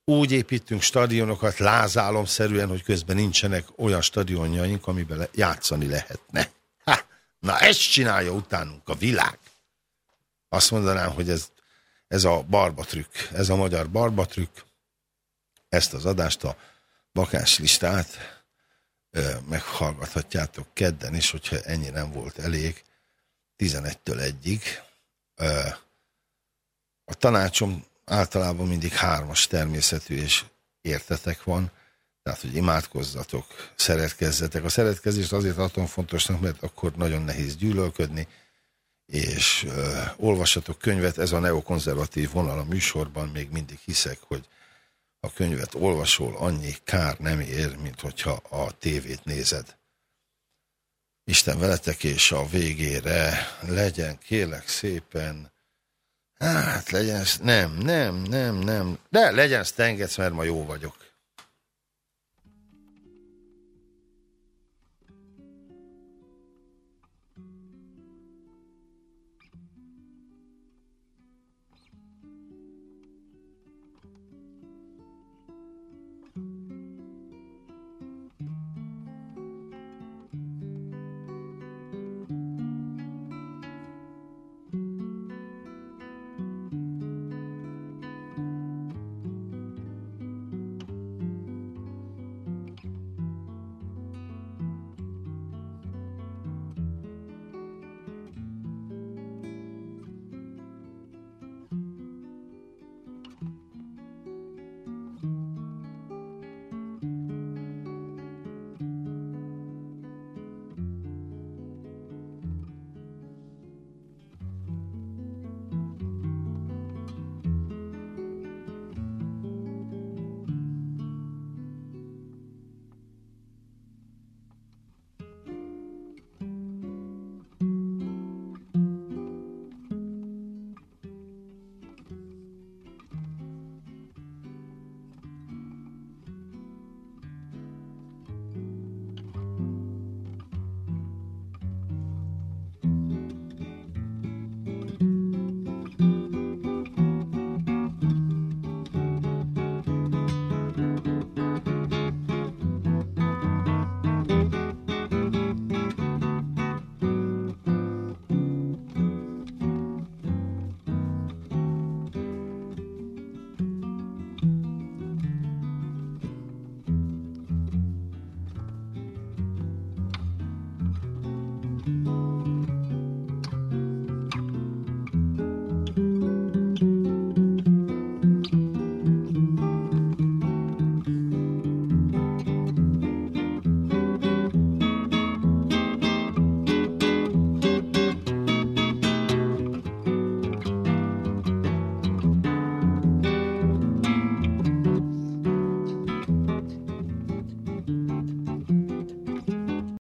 úgy építünk stadionokat lázálomszerűen, hogy közben nincsenek olyan stadionjaink, amiben játszani lehetne. Ha, na ezt csinálja utánunk a világ. Azt mondanám, hogy ez, ez a barbatrükk, ez a magyar barbatrükk. Ezt az adást, a bakás listát meghallgathatjátok kedden is, hogyha ennyi nem volt elég, 11-től 1-ig. A tanácsom általában mindig hármas természetű és értetek van, tehát, hogy imádkozzatok, szeretkezzetek. A szeretkezést azért tartom fontosnak, mert akkor nagyon nehéz gyűlölködni, és ö, olvassatok könyvet, ez a neokonzervatív vonal a műsorban, még mindig hiszek, hogy a könyvet olvasol, annyi kár nem ér, mint hogyha a tévét nézed. Isten veletek, és a végére legyen, kélek szépen, Hát legyen, nem, nem, nem, nem. De legyen Stengetsz, mert ma jó vagyok.